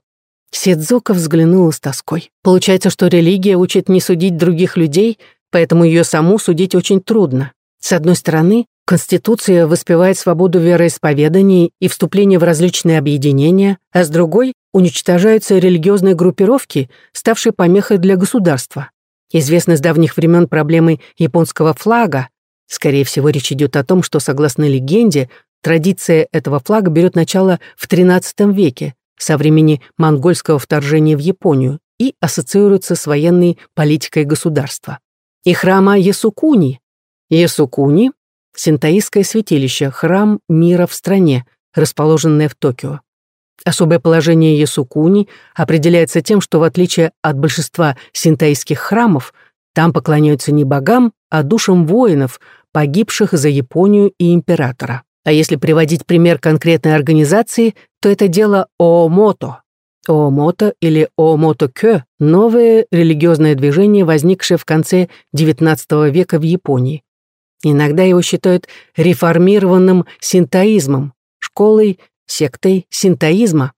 Сидзука взглянула с тоской. Получается, что религия учит не судить других людей, поэтому ее саму судить очень трудно. С одной стороны, Конституция воспевает свободу вероисповедания и вступление в различные объединения, а с другой уничтожаются религиозные группировки, ставшие помехой для государства. Известны с давних времен проблемы японского флага. Скорее всего, речь идет о том, что, согласно легенде, традиция этого флага берет начало в XIII веке, со времени монгольского вторжения в Японию, и ассоциируется с военной политикой государства. И храма Ясукуни. Ясукуни — синтаистское святилище, храм мира в стране, расположенное в Токио. Особое положение Ясукуни определяется тем, что в отличие от большинства синтаистских храмов, там поклоняются не богам, а душам воинов, погибших за Японию и императора. А если приводить пример конкретной организации, то это дело Оомото. Оомото или Оомото-кё – новое религиозное движение, возникшее в конце XIX века в Японии. Иногда его считают реформированным синтоизмом, школой сектой синтоизма,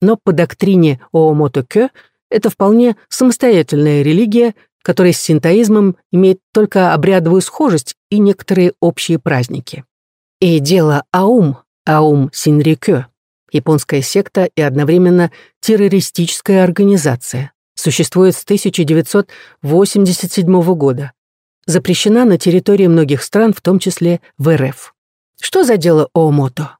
но по доктрине Оомото-кё это вполне самостоятельная религия, которая с синтоизмом имеет только обрядовую схожесть и некоторые общие праздники. И дело Аум, Аум Синрикё, японская секта и одновременно террористическая организация, существует с 1987 года. Запрещена на территории многих стран, в том числе в РФ. Что за дело Оомото?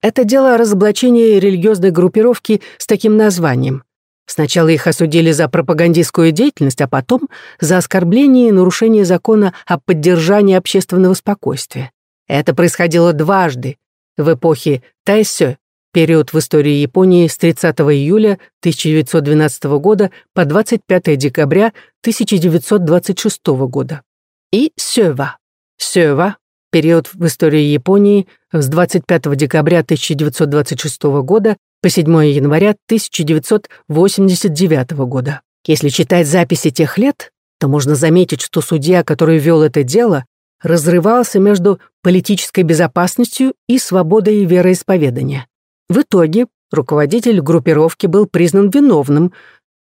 Это дело о разоблачении религиозной группировки с таким названием. Сначала их осудили за пропагандистскую деятельность, а потом за оскорбление и нарушение закона о поддержании общественного спокойствия. Это происходило дважды в эпохе Тайсё, период в истории Японии с 30 июля 1912 года по 25 декабря 1926 года, и Сёва. Сёва период в истории Японии с 25 декабря 1926 года по 7 января 1989 года. Если читать записи тех лет, то можно заметить, что судья, который вел это дело, разрывался между политической безопасностью и свободой вероисповедания. В итоге руководитель группировки был признан виновным,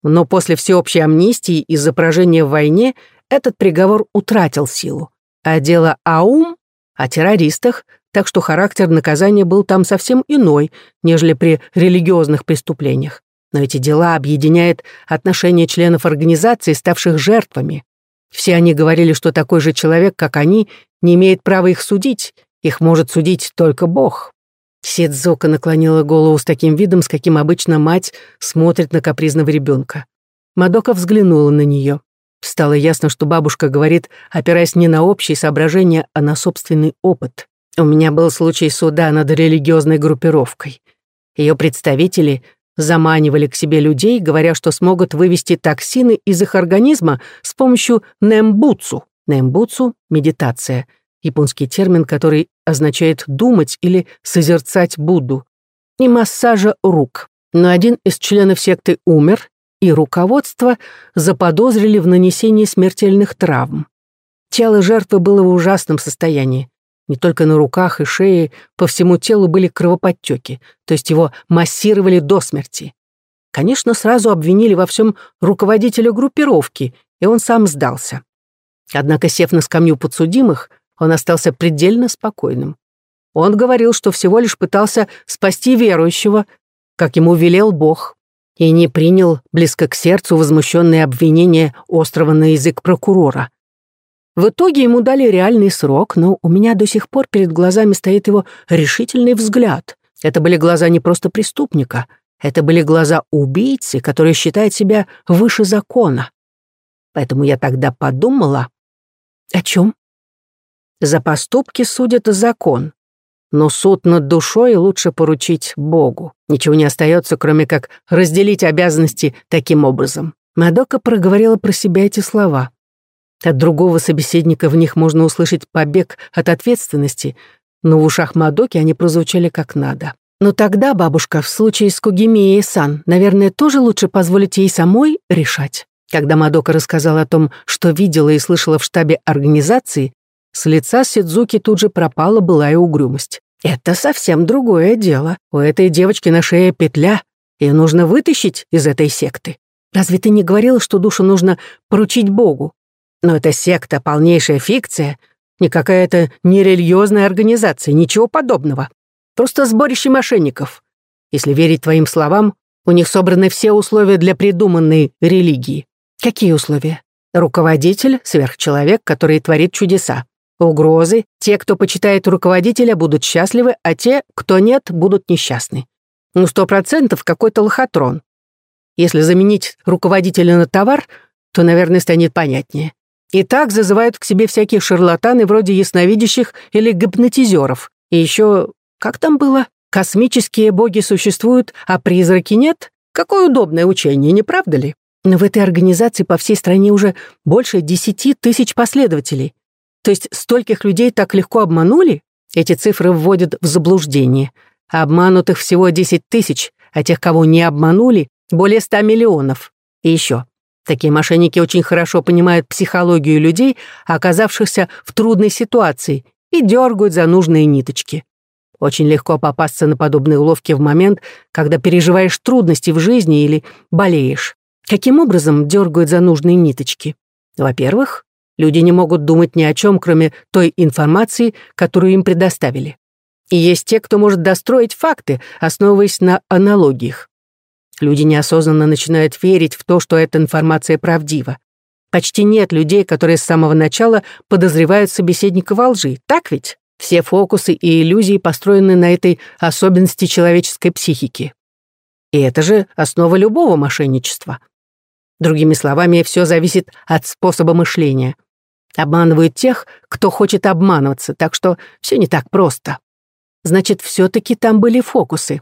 но после всеобщей амнистии из-за поражения в войне этот приговор утратил силу, а дело Аум о террористах, так что характер наказания был там совсем иной, нежели при религиозных преступлениях. Но эти дела объединяют отношения членов организации, ставших жертвами. Все они говорили, что такой же человек, как они, не имеет права их судить, их может судить только Бог. Сидзока наклонила голову с таким видом, с каким обычно мать смотрит на капризного ребенка. Мадока взглянула на нее. Стало ясно, что бабушка говорит, опираясь не на общие соображения, а на собственный опыт. У меня был случай суда над религиозной группировкой. Ее представители заманивали к себе людей, говоря, что смогут вывести токсины из их организма с помощью нембуцу. Нембуцу — медитация, японский термин, который означает «думать» или «созерцать Будду», и массажа рук. Но один из членов секты умер, и руководство заподозрили в нанесении смертельных травм. Тело жертвы было в ужасном состоянии. Не только на руках и шее, по всему телу были кровоподтеки, то есть его массировали до смерти. Конечно, сразу обвинили во всем руководителя группировки, и он сам сдался. Однако, сев на скамью подсудимых, он остался предельно спокойным. Он говорил, что всего лишь пытался спасти верующего, как ему велел Бог, и не принял близко к сердцу возмущенные обвинения острого на язык прокурора. В итоге ему дали реальный срок, но у меня до сих пор перед глазами стоит его решительный взгляд. Это были глаза не просто преступника, это были глаза убийцы, который считает себя выше закона. Поэтому я тогда подумала... О чем? За поступки судят закон. Но суд над душой лучше поручить Богу. Ничего не остается, кроме как разделить обязанности таким образом. Мадока проговорила про себя эти слова. От другого собеседника в них можно услышать побег от ответственности, но в ушах Мадоки они прозвучали как надо. Но тогда, бабушка, в случае с Кугимией Сан, наверное, тоже лучше позволить ей самой решать. Когда Мадока рассказала о том, что видела и слышала в штабе организации, с лица Сидзуки тут же пропала былая угрюмость. «Это совсем другое дело. У этой девочки на шее петля. Ее нужно вытащить из этой секты. Разве ты не говорила, что душу нужно поручить Богу? Но это секта, полнейшая фикция. Никакая это не религиозная организация, ничего подобного. Просто сборище мошенников. Если верить твоим словам, у них собраны все условия для придуманной религии. Какие условия? Руководитель — сверхчеловек, который творит чудеса. Угрозы. Те, кто почитает руководителя, будут счастливы, а те, кто нет, будут несчастны. Ну, сто процентов какой-то лохотрон. Если заменить руководителя на товар, то, наверное, станет понятнее. И так зазывают к себе всяких шарлатаны вроде ясновидящих или гипнотизеров. И еще, как там было? Космические боги существуют, а призраки нет? Какое удобное учение, не правда ли? Но в этой организации по всей стране уже больше десяти тысяч последователей. То есть стольких людей так легко обманули? Эти цифры вводят в заблуждение. Обманутых всего 10 тысяч, а тех, кого не обманули, более 100 миллионов. И еще. Такие мошенники очень хорошо понимают психологию людей, оказавшихся в трудной ситуации, и дергают за нужные ниточки. Очень легко попасться на подобные уловки в момент, когда переживаешь трудности в жизни или болеешь. Каким образом дергают за нужные ниточки? Во-первых, Люди не могут думать ни о чем, кроме той информации, которую им предоставили. И есть те, кто может достроить факты, основываясь на аналогиях. Люди неосознанно начинают верить в то, что эта информация правдива. Почти нет людей, которые с самого начала подозревают собеседника во лжи, так ведь? Все фокусы и иллюзии построены на этой особенности человеческой психики. И это же основа любого мошенничества. Другими словами, все зависит от способа мышления. Обманывают тех, кто хочет обманываться, так что все не так просто. Значит, все-таки там были фокусы.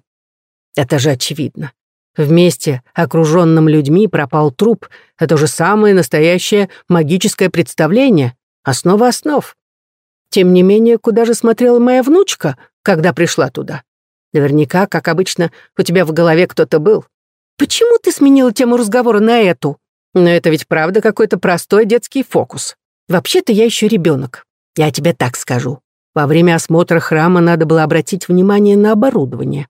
Это же очевидно. Вместе, окруженным людьми, пропал труп. Это же самое настоящее магическое представление, основа основ. Тем не менее, куда же смотрела моя внучка, когда пришла туда? Наверняка, как обычно, у тебя в голове кто-то был. Почему ты сменила тему разговора на эту? Но это ведь правда какой-то простой детский фокус. Вообще-то я еще ребенок. Я тебе так скажу. Во время осмотра храма надо было обратить внимание на оборудование.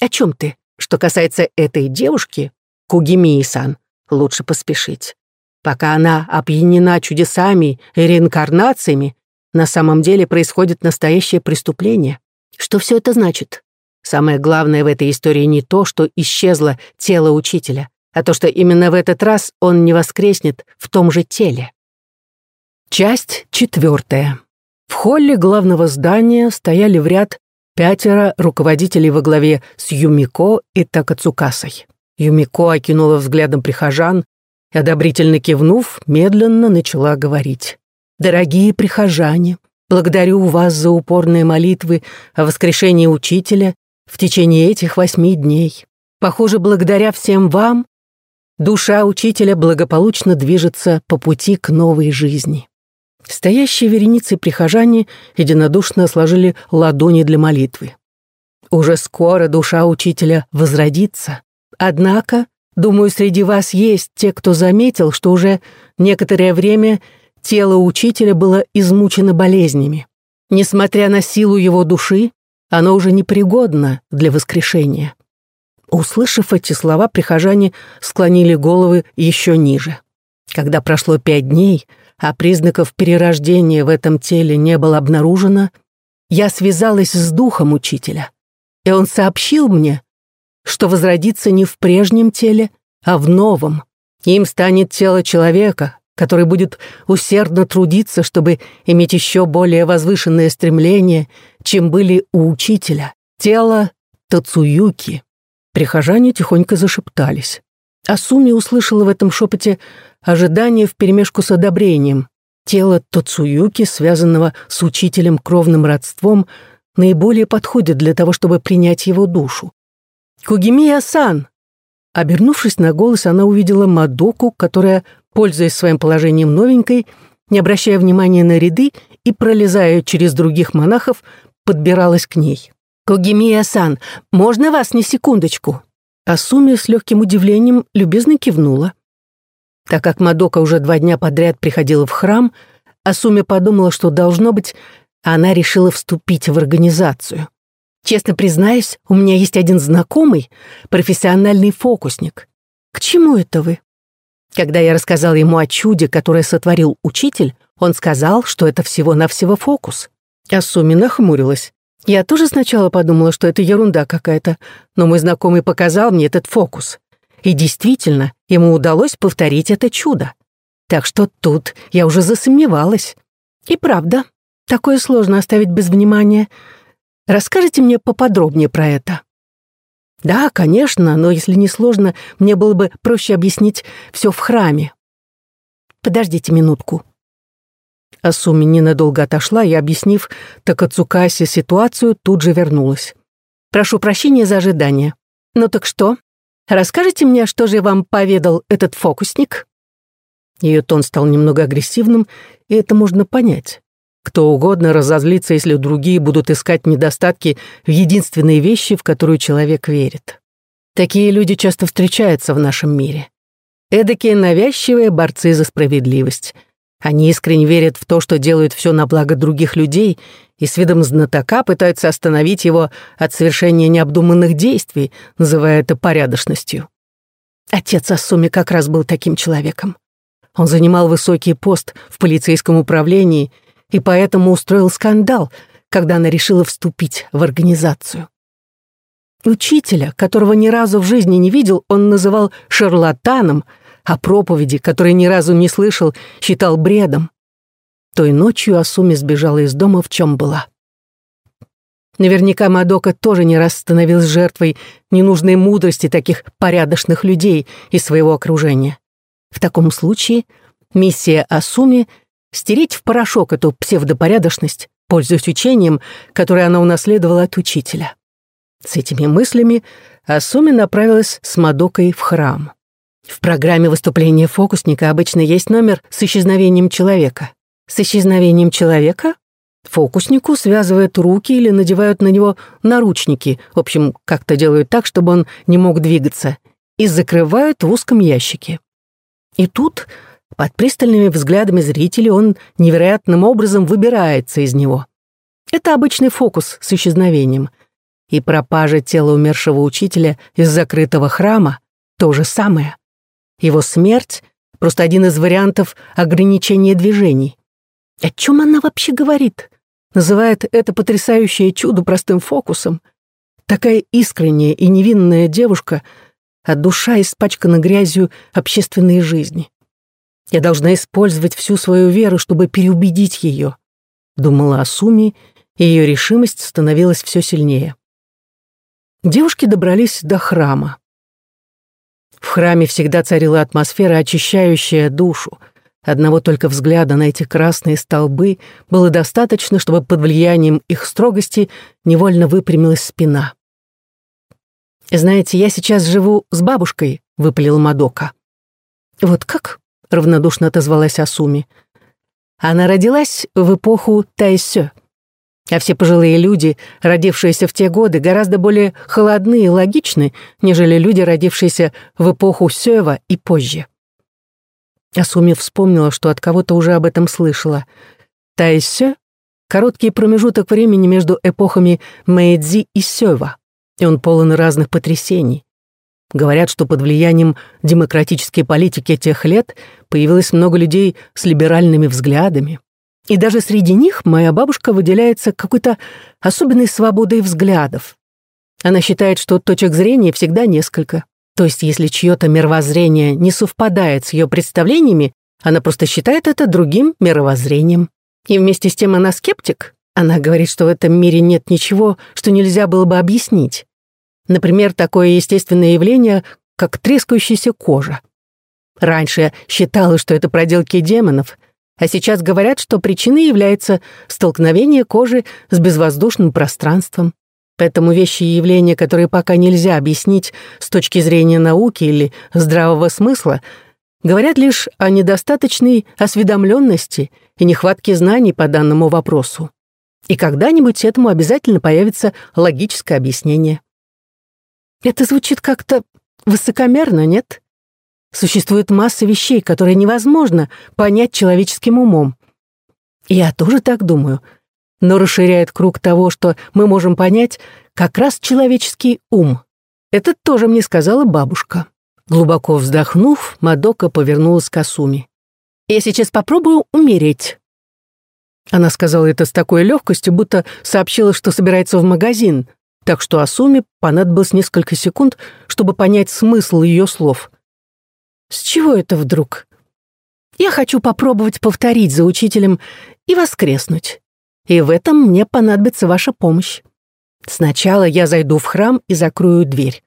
О чем ты? Что касается этой девушки, Кугимии-сан, лучше поспешить. Пока она опьянена чудесами и реинкарнациями, на самом деле происходит настоящее преступление. Что все это значит? Самое главное в этой истории не то, что исчезло тело учителя, а то, что именно в этот раз он не воскреснет в том же теле. Часть четвертая. В холле главного здания стояли в ряд пятеро руководителей во главе с Юмико и Такацукасой. Юмико окинула взглядом прихожан и, одобрительно кивнув, медленно начала говорить. «Дорогие прихожане, благодарю вас за упорные молитвы о воскрешении учителя в течение этих восьми дней. Похоже, благодаря всем вам душа учителя благополучно движется по пути к новой жизни». Стоящие вереницы прихожане единодушно сложили ладони для молитвы. Уже скоро душа учителя возродится. Однако, думаю, среди вас есть те, кто заметил, что уже некоторое время тело учителя было измучено болезнями. Несмотря на силу его души, оно уже непригодно для воскрешения. Услышав эти слова, прихожане склонили головы еще ниже. Когда прошло пять дней, а признаков перерождения в этом теле не было обнаружено, я связалась с духом учителя, и он сообщил мне, что возродится не в прежнем теле, а в новом. Им станет тело человека, который будет усердно трудиться, чтобы иметь еще более возвышенные стремления, чем были у учителя. Тело Тацуюки. Прихожане тихонько зашептались. Асуми услышала в этом шепоте ожидание вперемешку с одобрением. Тело Тоцуюки, связанного с учителем кровным родством, наиболее подходит для того, чтобы принять его душу. «Кугимия-сан!» Обернувшись на голос, она увидела Мадоку, которая, пользуясь своим положением новенькой, не обращая внимания на ряды и пролезая через других монахов, подбиралась к ней. «Кугимия-сан, можно вас на секундочку?» Асуми с легким удивлением любезно кивнула. Так как Мадока уже два дня подряд приходила в храм, Асуми подумала, что, должно быть, она решила вступить в организацию. Честно признаюсь, у меня есть один знакомый, профессиональный фокусник. К чему это вы? Когда я рассказал ему о чуде, которое сотворил учитель, он сказал, что это всего-навсего фокус. Асуми нахмурилась. Я тоже сначала подумала, что это ерунда какая-то, но мой знакомый показал мне этот фокус. И действительно, ему удалось повторить это чудо. Так что тут я уже засомневалась. И правда, такое сложно оставить без внимания. Расскажите мне поподробнее про это. Да, конечно, но если не сложно, мне было бы проще объяснить все в храме. Подождите минутку. Асуми ненадолго отошла и, объяснив Такацукасе ситуацию, тут же вернулась. «Прошу прощения за ожидание. Ну так что? Расскажите мне, что же вам поведал этот фокусник?» Ее тон стал немного агрессивным, и это можно понять. Кто угодно разозлится, если другие будут искать недостатки в единственной вещи, в которую человек верит. Такие люди часто встречаются в нашем мире. Эдакие навязчивые борцы за справедливость — они искренне верят в то, что делают все на благо других людей, и с видом знатока пытаются остановить его от совершения необдуманных действий, называя это порядочностью. Отец Асуми как раз был таким человеком. Он занимал высокий пост в полицейском управлении и поэтому устроил скандал, когда она решила вступить в организацию. Учителя, которого ни разу в жизни не видел, он называл шарлатаном — а проповеди, которые ни разу не слышал, считал бредом. Той ночью Асуми сбежала из дома, в чем была. Наверняка Мадока тоже не раз становилась жертвой ненужной мудрости таких порядочных людей из своего окружения. В таком случае миссия Асуми — стереть в порошок эту псевдопорядочность, пользуясь учением, которое она унаследовала от учителя. С этими мыслями Асуми направилась с Мадокой в храм. В программе выступления фокусника обычно есть номер с исчезновением человека. С исчезновением человека фокуснику связывают руки или надевают на него наручники, в общем, как-то делают так, чтобы он не мог двигаться, и закрывают в узком ящике. И тут, под пристальными взглядами зрителей, он невероятным образом выбирается из него. Это обычный фокус с исчезновением. И пропажа тела умершего учителя из закрытого храма — то же самое. Его смерть — просто один из вариантов ограничения движений. О чем она вообще говорит? Называет это потрясающее чудо простым фокусом. Такая искренняя и невинная девушка, а душа испачкана грязью общественной жизни. Я должна использовать всю свою веру, чтобы переубедить ее. Думала о Суми, и ее решимость становилась все сильнее. Девушки добрались до храма. В храме всегда царила атмосфера, очищающая душу. Одного только взгляда на эти красные столбы было достаточно, чтобы под влиянием их строгости невольно выпрямилась спина. «Знаете, я сейчас живу с бабушкой», — выпалила Мадока. «Вот как?» — равнодушно отозвалась Асуми. «Она родилась в эпоху Тайсё, а все пожилые люди, родившиеся в те годы, гораздо более холодны и логичны, нежели люди, родившиеся в эпоху Сёва и позже». Асуми вспомнила, что от кого-то уже об этом слышала. Тайсё — короткий промежуток времени между эпохами Мэйдзи и Сёва и он полон разных потрясений. Говорят, что под влиянием демократической политики тех лет появилось много людей с либеральными взглядами. И даже среди них моя бабушка выделяется какой-то особенной свободой взглядов. Она считает, что точек зрения всегда несколько. То есть, если чье-то мировоззрение не совпадает с ее представлениями, она просто считает это другим мировоззрением. И вместе с тем она скептик, она говорит, что в этом мире нет ничего, что нельзя было бы объяснить. Например, такое естественное явление, как трескающаяся кожа. Раньше считалось, что это проделки демонов, а сейчас говорят, что причиной является столкновение кожи с безвоздушным пространством. Поэтому вещи и явления, которые пока нельзя объяснить с точки зрения науки или здравого смысла, говорят лишь о недостаточной осведомленности и нехватке знаний по данному вопросу. И когда-нибудь этому обязательно появится логическое объяснение. Это звучит как-то высокомерно, нет? Существует масса вещей, которые невозможно понять человеческим умом. Я тоже так думаю, но расширяет круг того, что мы можем понять, как раз человеческий ум. Это тоже мне сказала бабушка. Глубоко вздохнув, Мадока повернулась к Асуми. «Я сейчас попробую умереть. Она сказала это с такой легкостью, будто сообщила, что собирается в магазин, так что Асуме понадобилось несколько секунд, чтобы понять смысл ее слов. «С чего это вдруг?» «Я хочу попробовать повторить за учителем и воскреснуть. И в этом мне понадобится ваша помощь. Сначала я зайду в храм и закрою дверь.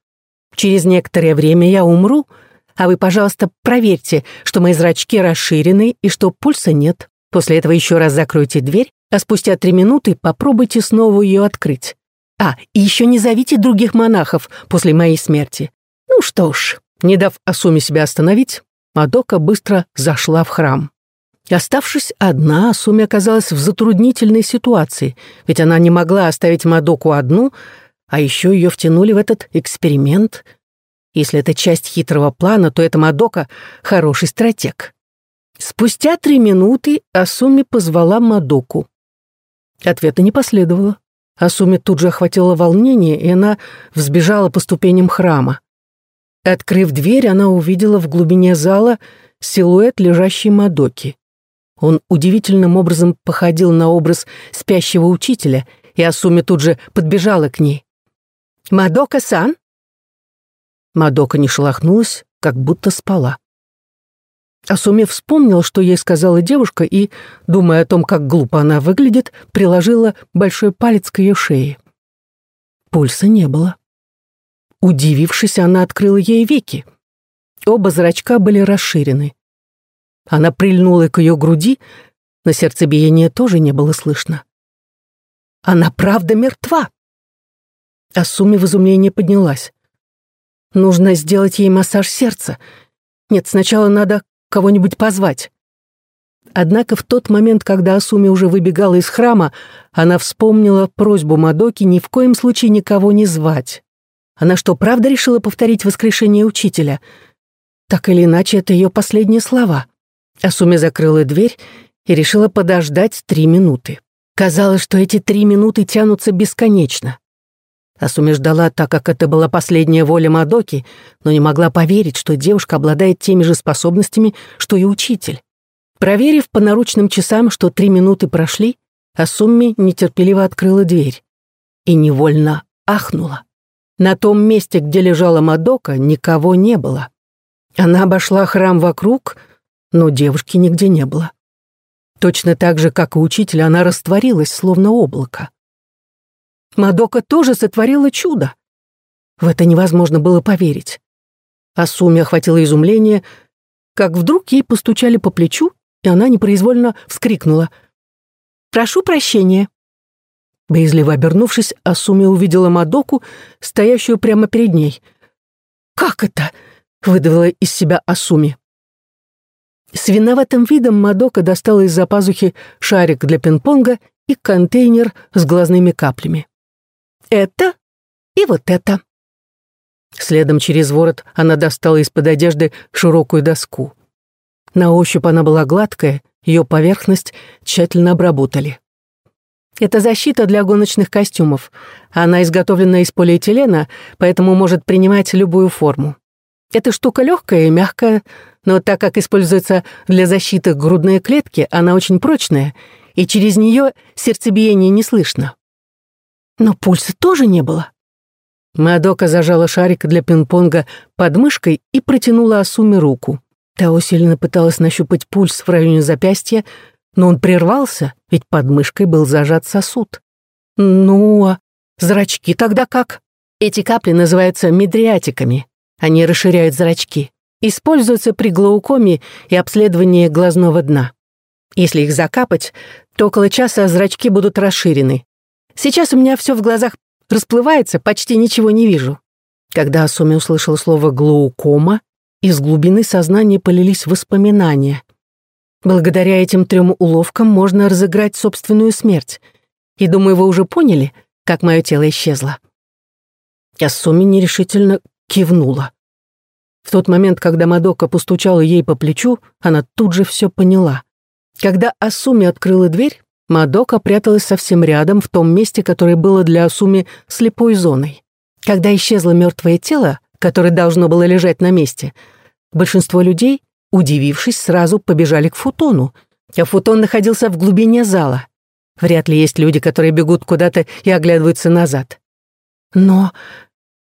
Через некоторое время я умру, а вы, пожалуйста, проверьте, что мои зрачки расширены и что пульса нет. После этого еще раз закройте дверь, а спустя три минуты попробуйте снова ее открыть. А, и еще не зовите других монахов после моей смерти. Ну что ж, не дав Асуме себя остановить, Мадока быстро зашла в храм. Оставшись одна, Асуми оказалась в затруднительной ситуации, ведь она не могла оставить Мадоку одну, а еще ее втянули в этот эксперимент. Если это часть хитрого плана, то это Мадока — хороший стратег. Спустя три минуты Асуми позвала Мадоку. Ответа не последовало. Асуми тут же охватило волнение, и она взбежала по ступеням храма. Открыв дверь, она увидела в глубине зала силуэт лежащей Мадоки. Он удивительным образом походил на образ спящего учителя, и Асуми тут же подбежала к ней. «Мадока-сан?» Мадока не шелохнулась, как будто спала. Асуми вспомнил, что ей сказала девушка, и, думая о том, как глупо она выглядит, приложила большой палец к ее шее. Пульса не было. Удивившись, она открыла ей веки. Оба зрачка были расширены. Она прильнула к ее груди, но сердцебиение тоже не было слышно. Она правда мертва. Асуми в изумлении поднялась. Нужно сделать ей массаж сердца. Нет, сначала надо кого-нибудь позвать. Однако в тот момент, когда Асуми уже выбегала из храма, она вспомнила просьбу Мадоки ни в коем случае никого не звать. Она что, правда решила повторить воскрешение учителя? Так или иначе, это ее последние слова. Асуми закрыла дверь и решила подождать три минуты. Казалось, что эти три минуты тянутся бесконечно. Асуми ждала, так как это была последняя воля Мадоки, но не могла поверить, что девушка обладает теми же способностями, что и учитель. Проверив по наручным часам, что три минуты прошли, Асуми нетерпеливо открыла дверь и невольно ахнула. На том месте, где лежала Мадока, никого не было. Она обошла храм вокруг, но девушки нигде не было. Точно так же, как и учитель, она растворилась, словно облако. Мадока тоже сотворила чудо. В это невозможно было поверить. Асуми охватило изумление, как вдруг ей постучали по плечу, и она непроизвольно вскрикнула. «Прошу прощения». Боязливо обернувшись, Асуми увидела Мадоку, стоящую прямо перед ней. «Как это?» — выдавила из себя Асуми. С виноватым видом Мадока достала из-за пазухи шарик для пинг-понга и контейнер с глазными каплями. «Это и вот это». Следом через ворот она достала из-под одежды широкую доску. На ощупь она была гладкая, ее поверхность тщательно обработали. Это защита для гоночных костюмов. Она изготовлена из полиэтилена, поэтому может принимать любую форму. Эта штука легкая и мягкая, но так как используется для защиты грудной клетки, она очень прочная, и через нее сердцебиение не слышно. Но пульса тоже не было. Мадока зажала шарик для пинг-понга под мышкой и протянула Асуме руку. Та усиленно пыталась нащупать пульс в районе запястья, но он прервался, ведь под мышкой был зажат сосуд. Ну, а зрачки тогда как? Эти капли называются медриатиками. Они расширяют зрачки. Используются при глаукоме и обследовании глазного дна. Если их закапать, то около часа зрачки будут расширены. Сейчас у меня все в глазах расплывается, почти ничего не вижу. Когда Асуми услышала слово «глаукома», из глубины сознания полились воспоминания. Благодаря этим трем уловкам можно разыграть собственную смерть. И думаю, вы уже поняли, как мое тело исчезло. Асуми нерешительно кивнула. В тот момент, когда Мадока постучала ей по плечу, она тут же все поняла. Когда Асуми открыла дверь, Мадока пряталась совсем рядом, в том месте, которое было для Асуми слепой зоной. Когда исчезло мертвое тело, которое должно было лежать на месте, большинство людей, удивившись, сразу побежали к футону, а футон находился в глубине зала. Вряд ли есть люди, которые бегут куда-то и оглядываются назад. Но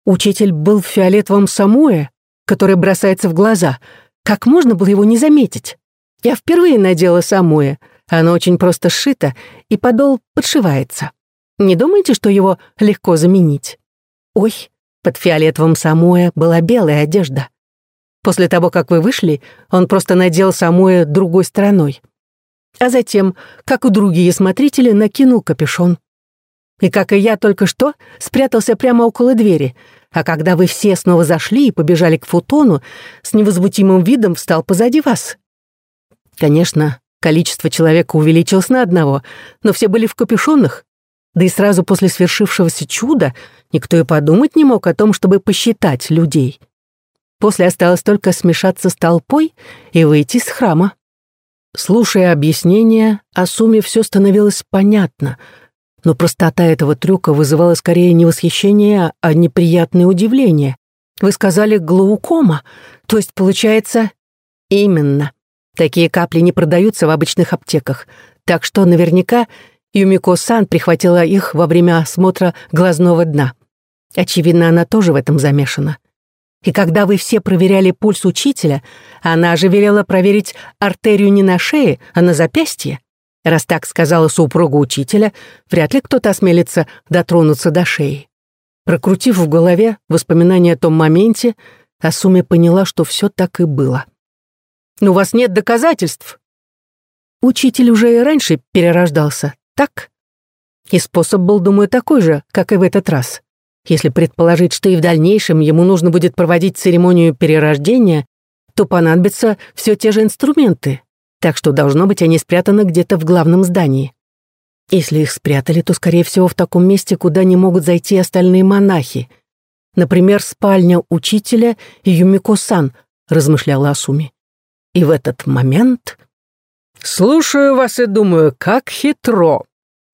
учитель был в фиолетовом самуэ, который бросается в глаза. Как можно было его не заметить? Я впервые надела самуэ — оно очень просто сшито, и подол подшивается. Не думайте, что его легко заменить. Ой, под фиолетовым самуэ была белая одежда. После того, как вы вышли, он просто надел самуэ другой стороной. А затем, как у другие смотрители, накинул капюшон. И, как и я только что, спрятался прямо около двери, а когда вы все снова зашли и побежали к футону, с невозмутимым видом встал позади вас. Конечно, Количество человека увеличилось на одного, но все были в капюшонах. Да и сразу после свершившегося чуда никто и подумать не мог о том, чтобы посчитать людей. После осталось только смешаться с толпой и выйти из храма. Слушая объяснения, о сумме все становилось понятно, но простота этого трюка вызывала скорее не восхищение, а неприятное удивление. Вы сказали «глаукома», то есть, получается, именно. Такие капли не продаются в обычных аптеках, так что наверняка Юмико-сан прихватила их во время осмотра глазного дна. Очевидно, она тоже в этом замешана. И когда вы все проверяли пульс учителя, она же велела проверить артерию не на шее, а на запястье. Раз так сказала супруга учителя, вряд ли кто-то осмелится дотронуться до шеи. Прокрутив в голове воспоминания о том моменте, Асуми поняла, что все так и было. Но у вас нет доказательств. Учитель уже и раньше перерождался, так? И способ был, думаю, такой же, как и в этот раз. Если предположить, что и в дальнейшем ему нужно будет проводить церемонию перерождения, то понадобятся все те же инструменты, так что должно быть они спрятаны где-то в главном здании. Если их спрятали, то, скорее всего, в таком месте, куда не могут зайти остальные монахи. Например, спальня учителя и Юмико-сан, размышляла Асуми. И в этот момент... «Слушаю вас и думаю, как хитро!»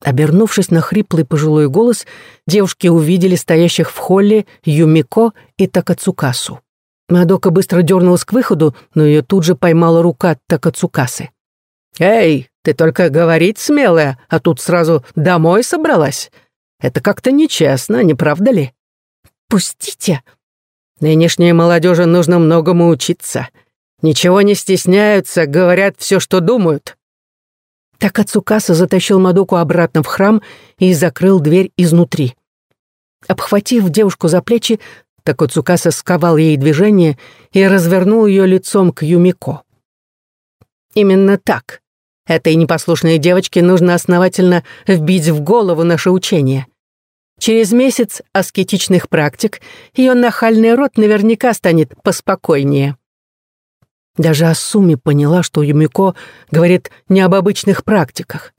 Обернувшись на хриплый пожилой голос, девушки увидели стоящих в холле Юмико и Такацукасу. Мадока быстро дернулась к выходу, но ее тут же поймала рука Такацукасы. «Эй, ты только говорить смелая, а тут сразу домой собралась. Это как-то нечестно, не правда ли?» Отпустите!» «Нынешней молодежи нужно многому учиться. Ничего не стесняются, говорят все, что думают». Так Ацукаса затащил Мадоку обратно в храм и закрыл дверь изнутри. Обхватив девушку за плечи, Такоцукаса сковал ей движение и развернул ее лицом к Юмико. «Именно так. Этой непослушной девочке нужно основательно вбить в голову наше учение. Через месяц аскетичных практик ее нахальный рот наверняка станет поспокойнее. Даже Асуми поняла, что Юмико говорит не об обычных практиках.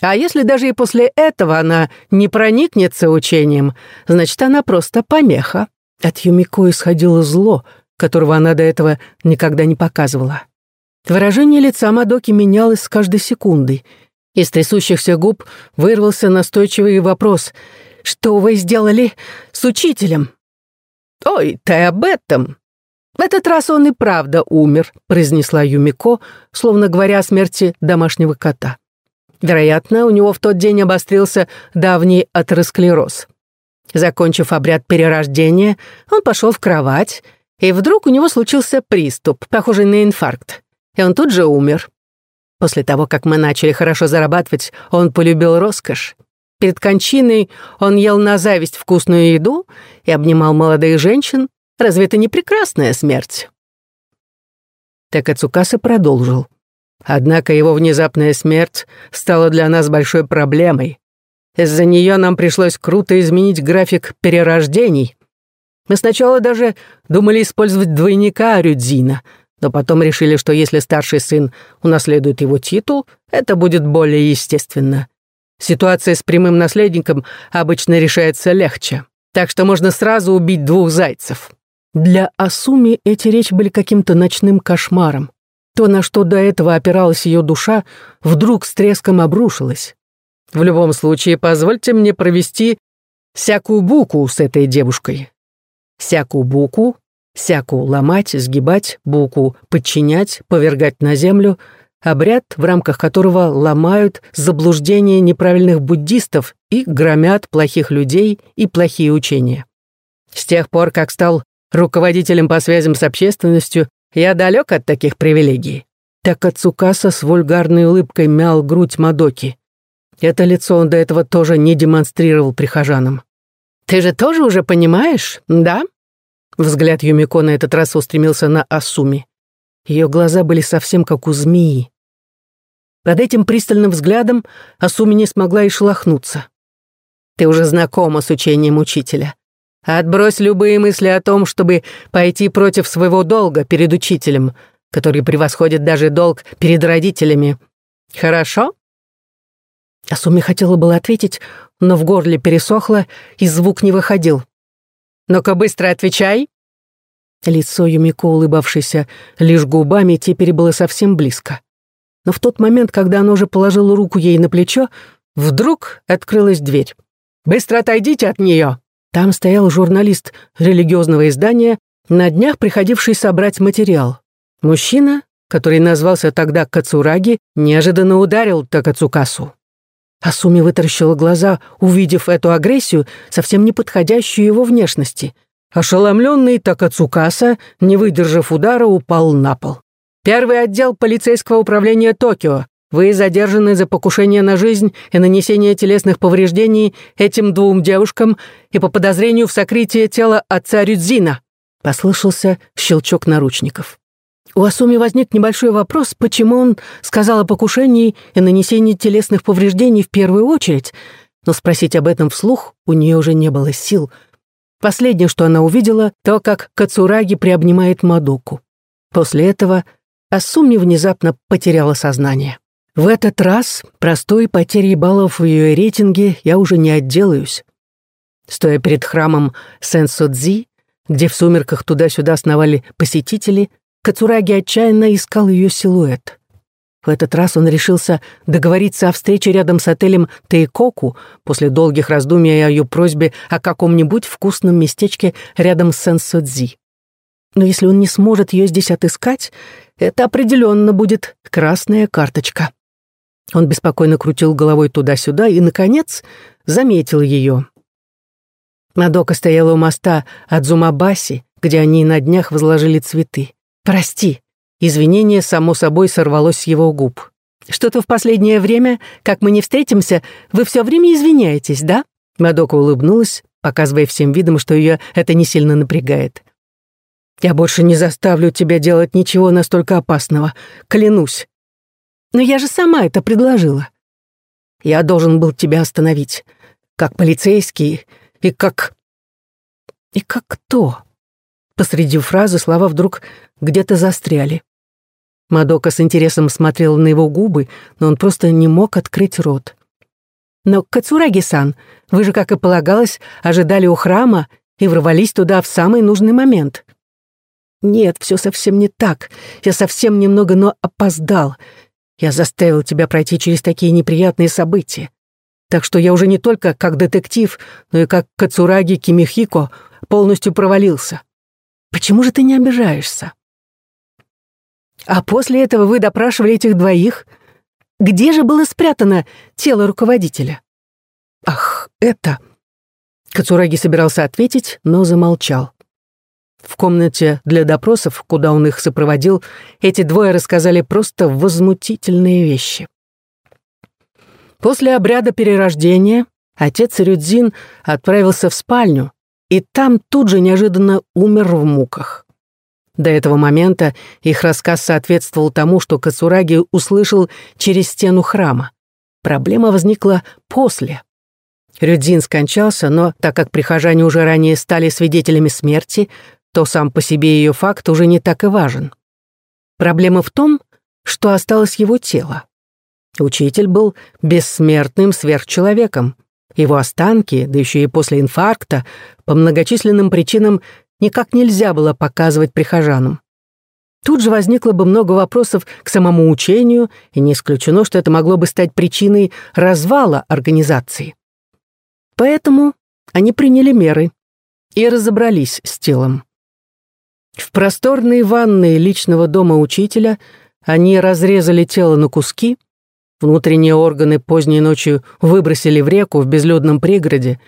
А если даже и после этого она не проникнется учением, значит, она просто помеха. От Юмико исходило зло, которого она до этого никогда не показывала. Выражение лица Мадоки менялось с каждой секундой. Из трясущихся губ вырвался настойчивый вопрос — что вы сделали с учителем?» «Ой, ты об этом!» «В этот раз он и правда умер», — произнесла Юмико, словно говоря о смерти домашнего кота. Вероятно, у него в тот день обострился давний атеросклероз. Закончив обряд перерождения, он пошел в кровать, и вдруг у него случился приступ, похожий на инфаркт, и он тут же умер. После того, как мы начали хорошо зарабатывать, он полюбил роскошь. Перед кончиной он ел на зависть вкусную еду и обнимал молодых женщин. Разве это не прекрасная смерть? Такацукаса продолжил. Однако его внезапная смерть стала для нас большой проблемой. Из-за нее нам пришлось круто изменить график перерождений. Мы сначала даже думали использовать двойника Рюдзина, но потом решили, что если старший сын унаследует его титул, это будет более естественно. Ситуация с прямым наследником обычно решается легче, так что можно сразу убить двух зайцев. Для Асуми эти речи были каким-то ночным кошмаром. То, на что до этого опиралась ее душа, вдруг с треском обрушилось. В любом случае, позвольте мне провести всякую буку с этой девушкой. Всякую буку, всякую ломать, сгибать, буку подчинять, повергать на землю — обряд, в рамках которого ломают заблуждения неправильных буддистов и громят плохих людей и плохие учения. С тех пор, как стал руководителем по связям с общественностью, я далек от таких привилегий. Так Ацукаса с вульгарной улыбкой мял грудь Мадоки. Это лицо он до этого тоже не демонстрировал прихожанам. «Ты же тоже уже понимаешь, да?» Взгляд Юмико на этот раз устремился на Асуми. Ее глаза были совсем как у змеи. Под этим пристальным взглядом Асуми не смогла и шелохнуться. «Ты уже знакома с учением учителя. Отбрось любые мысли о том, чтобы пойти против своего долга перед учителем, который превосходит даже долг перед родителями. Хорошо?» Асуми хотела было ответить, но в горле пересохло, и звук не выходил. «Ну-ка быстро отвечай!» Лицо Юмико, улыбавшееся лишь губами, теперь было совсем близко. Но в тот момент, когда она уже положила руку ей на плечо, вдруг открылась дверь. «Быстро отойдите от нее!» Там стоял журналист религиозного издания, на днях приходивший собрать материал. Мужчина, который назвался тогда Кацураги, неожиданно ударил Такацукасу. Асуми вытаращила глаза, увидев эту агрессию, совсем не подходящую его внешности — Ошеломленный Такацукаса, не выдержав удара, упал на пол. «Первый отдел полицейского управления Токио. Вы задержаны за покушение на жизнь и нанесение телесных повреждений этим двум девушкам и по подозрению в сокрытии тела отца Рюдзина». Послышался щелчок наручников. У Асуми возник небольшой вопрос, почему он сказал о покушении и нанесении телесных повреждений в первую очередь, но спросить об этом вслух у нее уже не было сил — Последнее, что она увидела, то, как Кацураги приобнимает Мадоку. После этого Асуми внезапно потеряла сознание. В этот раз простой потерей баллов в ее рейтинге я уже не отделаюсь. Стоя перед храмом Сенсодзи, где в сумерках туда-сюда сновали посетители, Кацураги отчаянно искал ее силуэт. В этот раз он решился договориться о встрече рядом с отелем Тейкоку после долгих раздумий о ее просьбе о каком-нибудь вкусном местечке рядом с Сенсодзи. Но если он не сможет ее здесь отыскать, это определенно будет красная карточка. Он беспокойно крутил головой туда-сюда и, наконец, заметил ее. Мадока стояла у моста от Зумабаси, где они на днях возложили цветы. «Прости». Извинение, само собой, сорвалось с его губ. «Что-то в последнее время, как мы не встретимся, вы все время извиняетесь, да?» Мадока улыбнулась, показывая всем видом, что ее это не сильно напрягает. «Я больше не заставлю тебя делать ничего настолько опасного, клянусь. Но я же сама это предложила. Я должен был тебя остановить, как полицейский и как... И как кто?» Посреди фразы слова вдруг где-то застряли. Мадока с интересом смотрела на его губы, но он просто не мог открыть рот. «Но, Кацураги-сан, вы же, как и полагалось, ожидали у храма и ворвались туда в самый нужный момент». «Нет, все совсем не так. Я совсем немного, но опоздал. Я заставил тебя пройти через такие неприятные события. Так что я уже не только как детектив, но и как Кацураги Кимихико полностью провалился. Почему же ты не обижаешься? А после этого вы допрашивали этих двоих? Где же было спрятано тело руководителя? Ах, это... Кацураги собирался ответить, но замолчал. В комнате для допросов, куда он их сопроводил, эти двое рассказали просто возмутительные вещи. После обряда перерождения отец Рюдзин отправился в спальню, и там тут же неожиданно умер в муках. До этого момента их рассказ соответствовал тому, что Кацураги услышал через стену храма. Проблема возникла после. Рюдзин скончался, но так как прихожане уже ранее стали свидетелями смерти, то сам по себе ее факт уже не так и важен. Проблема в том, что осталось его тело. Учитель был бессмертным сверхчеловеком, его останки, да еще и после инфаркта, по многочисленным причинам никак нельзя было показывать прихожанам. Тут же возникло бы много вопросов к самому учению, и не исключено, что это могло бы стать причиной развала организации. Поэтому они приняли меры и разобрались с телом. В просторной ванной личного дома учителя они разрезали тело на куски, Внутренние органы поздней ночью выбросили в реку в безлюдном пригороде,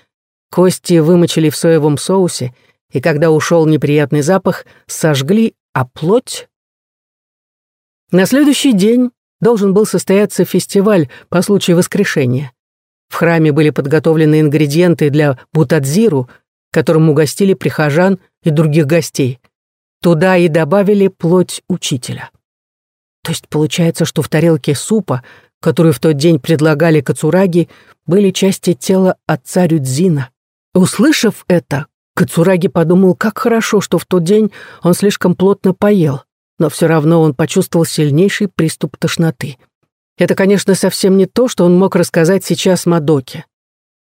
кости вымочили в соевом соусе, и когда ушел неприятный запах, сожгли, а плоть... На следующий день должен был состояться фестиваль по случаю воскрешения. В храме были подготовлены ингредиенты для бутадзиру, которым угостили прихожан и других гостей. Туда и добавили плоть учителя. То есть получается, что в тарелке супа которую в тот день предлагали Кацураги, были части тела отца Рюдзина. Услышав это, Кацураги подумал, как хорошо, что в тот день он слишком плотно поел, но все равно он почувствовал сильнейший приступ тошноты. Это, конечно, совсем не то, что он мог рассказать сейчас Мадоке.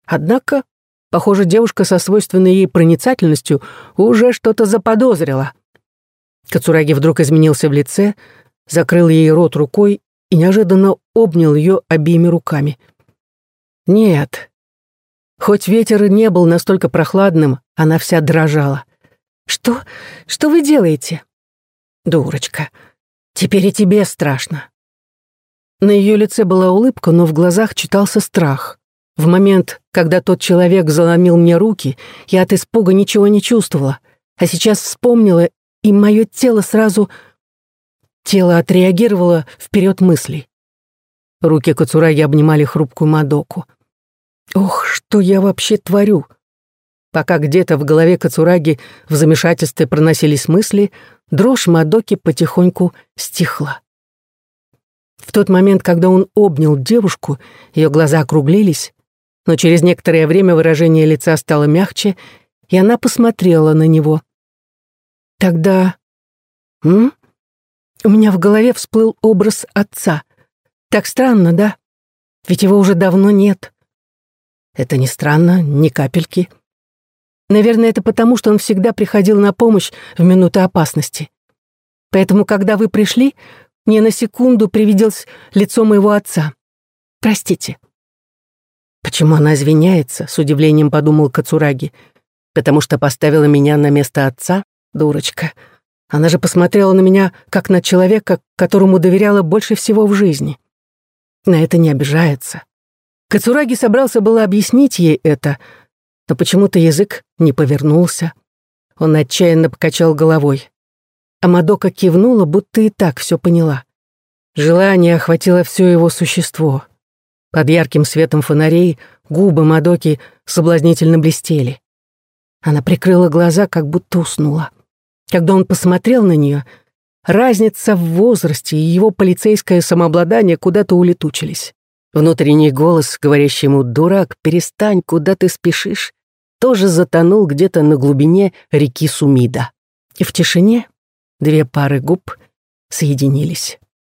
Однако, похоже, девушка со свойственной ей проницательностью уже что-то заподозрила. Кацураги вдруг изменился в лице, закрыл ей рот рукой и неожиданно обнял ее обеими руками. Нет. Хоть ветер не был настолько прохладным, она вся дрожала. «Что? Что вы делаете?» «Дурочка, теперь и тебе страшно». На ее лице была улыбка, но в глазах читался страх. В момент, когда тот человек заломил мне руки, я от испуга ничего не чувствовала, а сейчас вспомнила, и мое тело сразу Тело отреагировало вперед мыслей. Руки Кацураги обнимали хрупкую Мадоку. «Ох, что я вообще творю?» Пока где-то в голове Кацураги в замешательстве проносились мысли, дрожь Мадоки потихоньку стихла. В тот момент, когда он обнял девушку, ее глаза округлились, но через некоторое время выражение лица стало мягче, и она посмотрела на него. Тогда... М? У меня в голове всплыл образ отца. Так странно, да? Ведь его уже давно нет. Это не странно, ни капельки. Наверное, это потому, что он всегда приходил на помощь в минуты опасности. Поэтому, когда вы пришли, мне на секунду привиделось лицо моего отца. Простите. Почему она извиняется, с удивлением подумал Кацураги. Потому что поставила меня на место отца? Дурочка. Она же посмотрела на меня, как на человека, которому доверяла больше всего в жизни. На это не обижается. Кацураги собрался было объяснить ей это, но почему-то язык не повернулся. Он отчаянно покачал головой. А Мадока кивнула, будто и так все поняла. Желание охватило все его существо. Под ярким светом фонарей губы Мадоки соблазнительно блестели. Она прикрыла глаза, как будто уснула. Когда он посмотрел на нее, разница в возрасте и его полицейское самообладание куда-то улетучились. Внутренний голос, говорящий ему «Дурак, перестань, куда ты спешишь», тоже затонул где-то на глубине реки Сумида. И в тишине две пары губ соединились.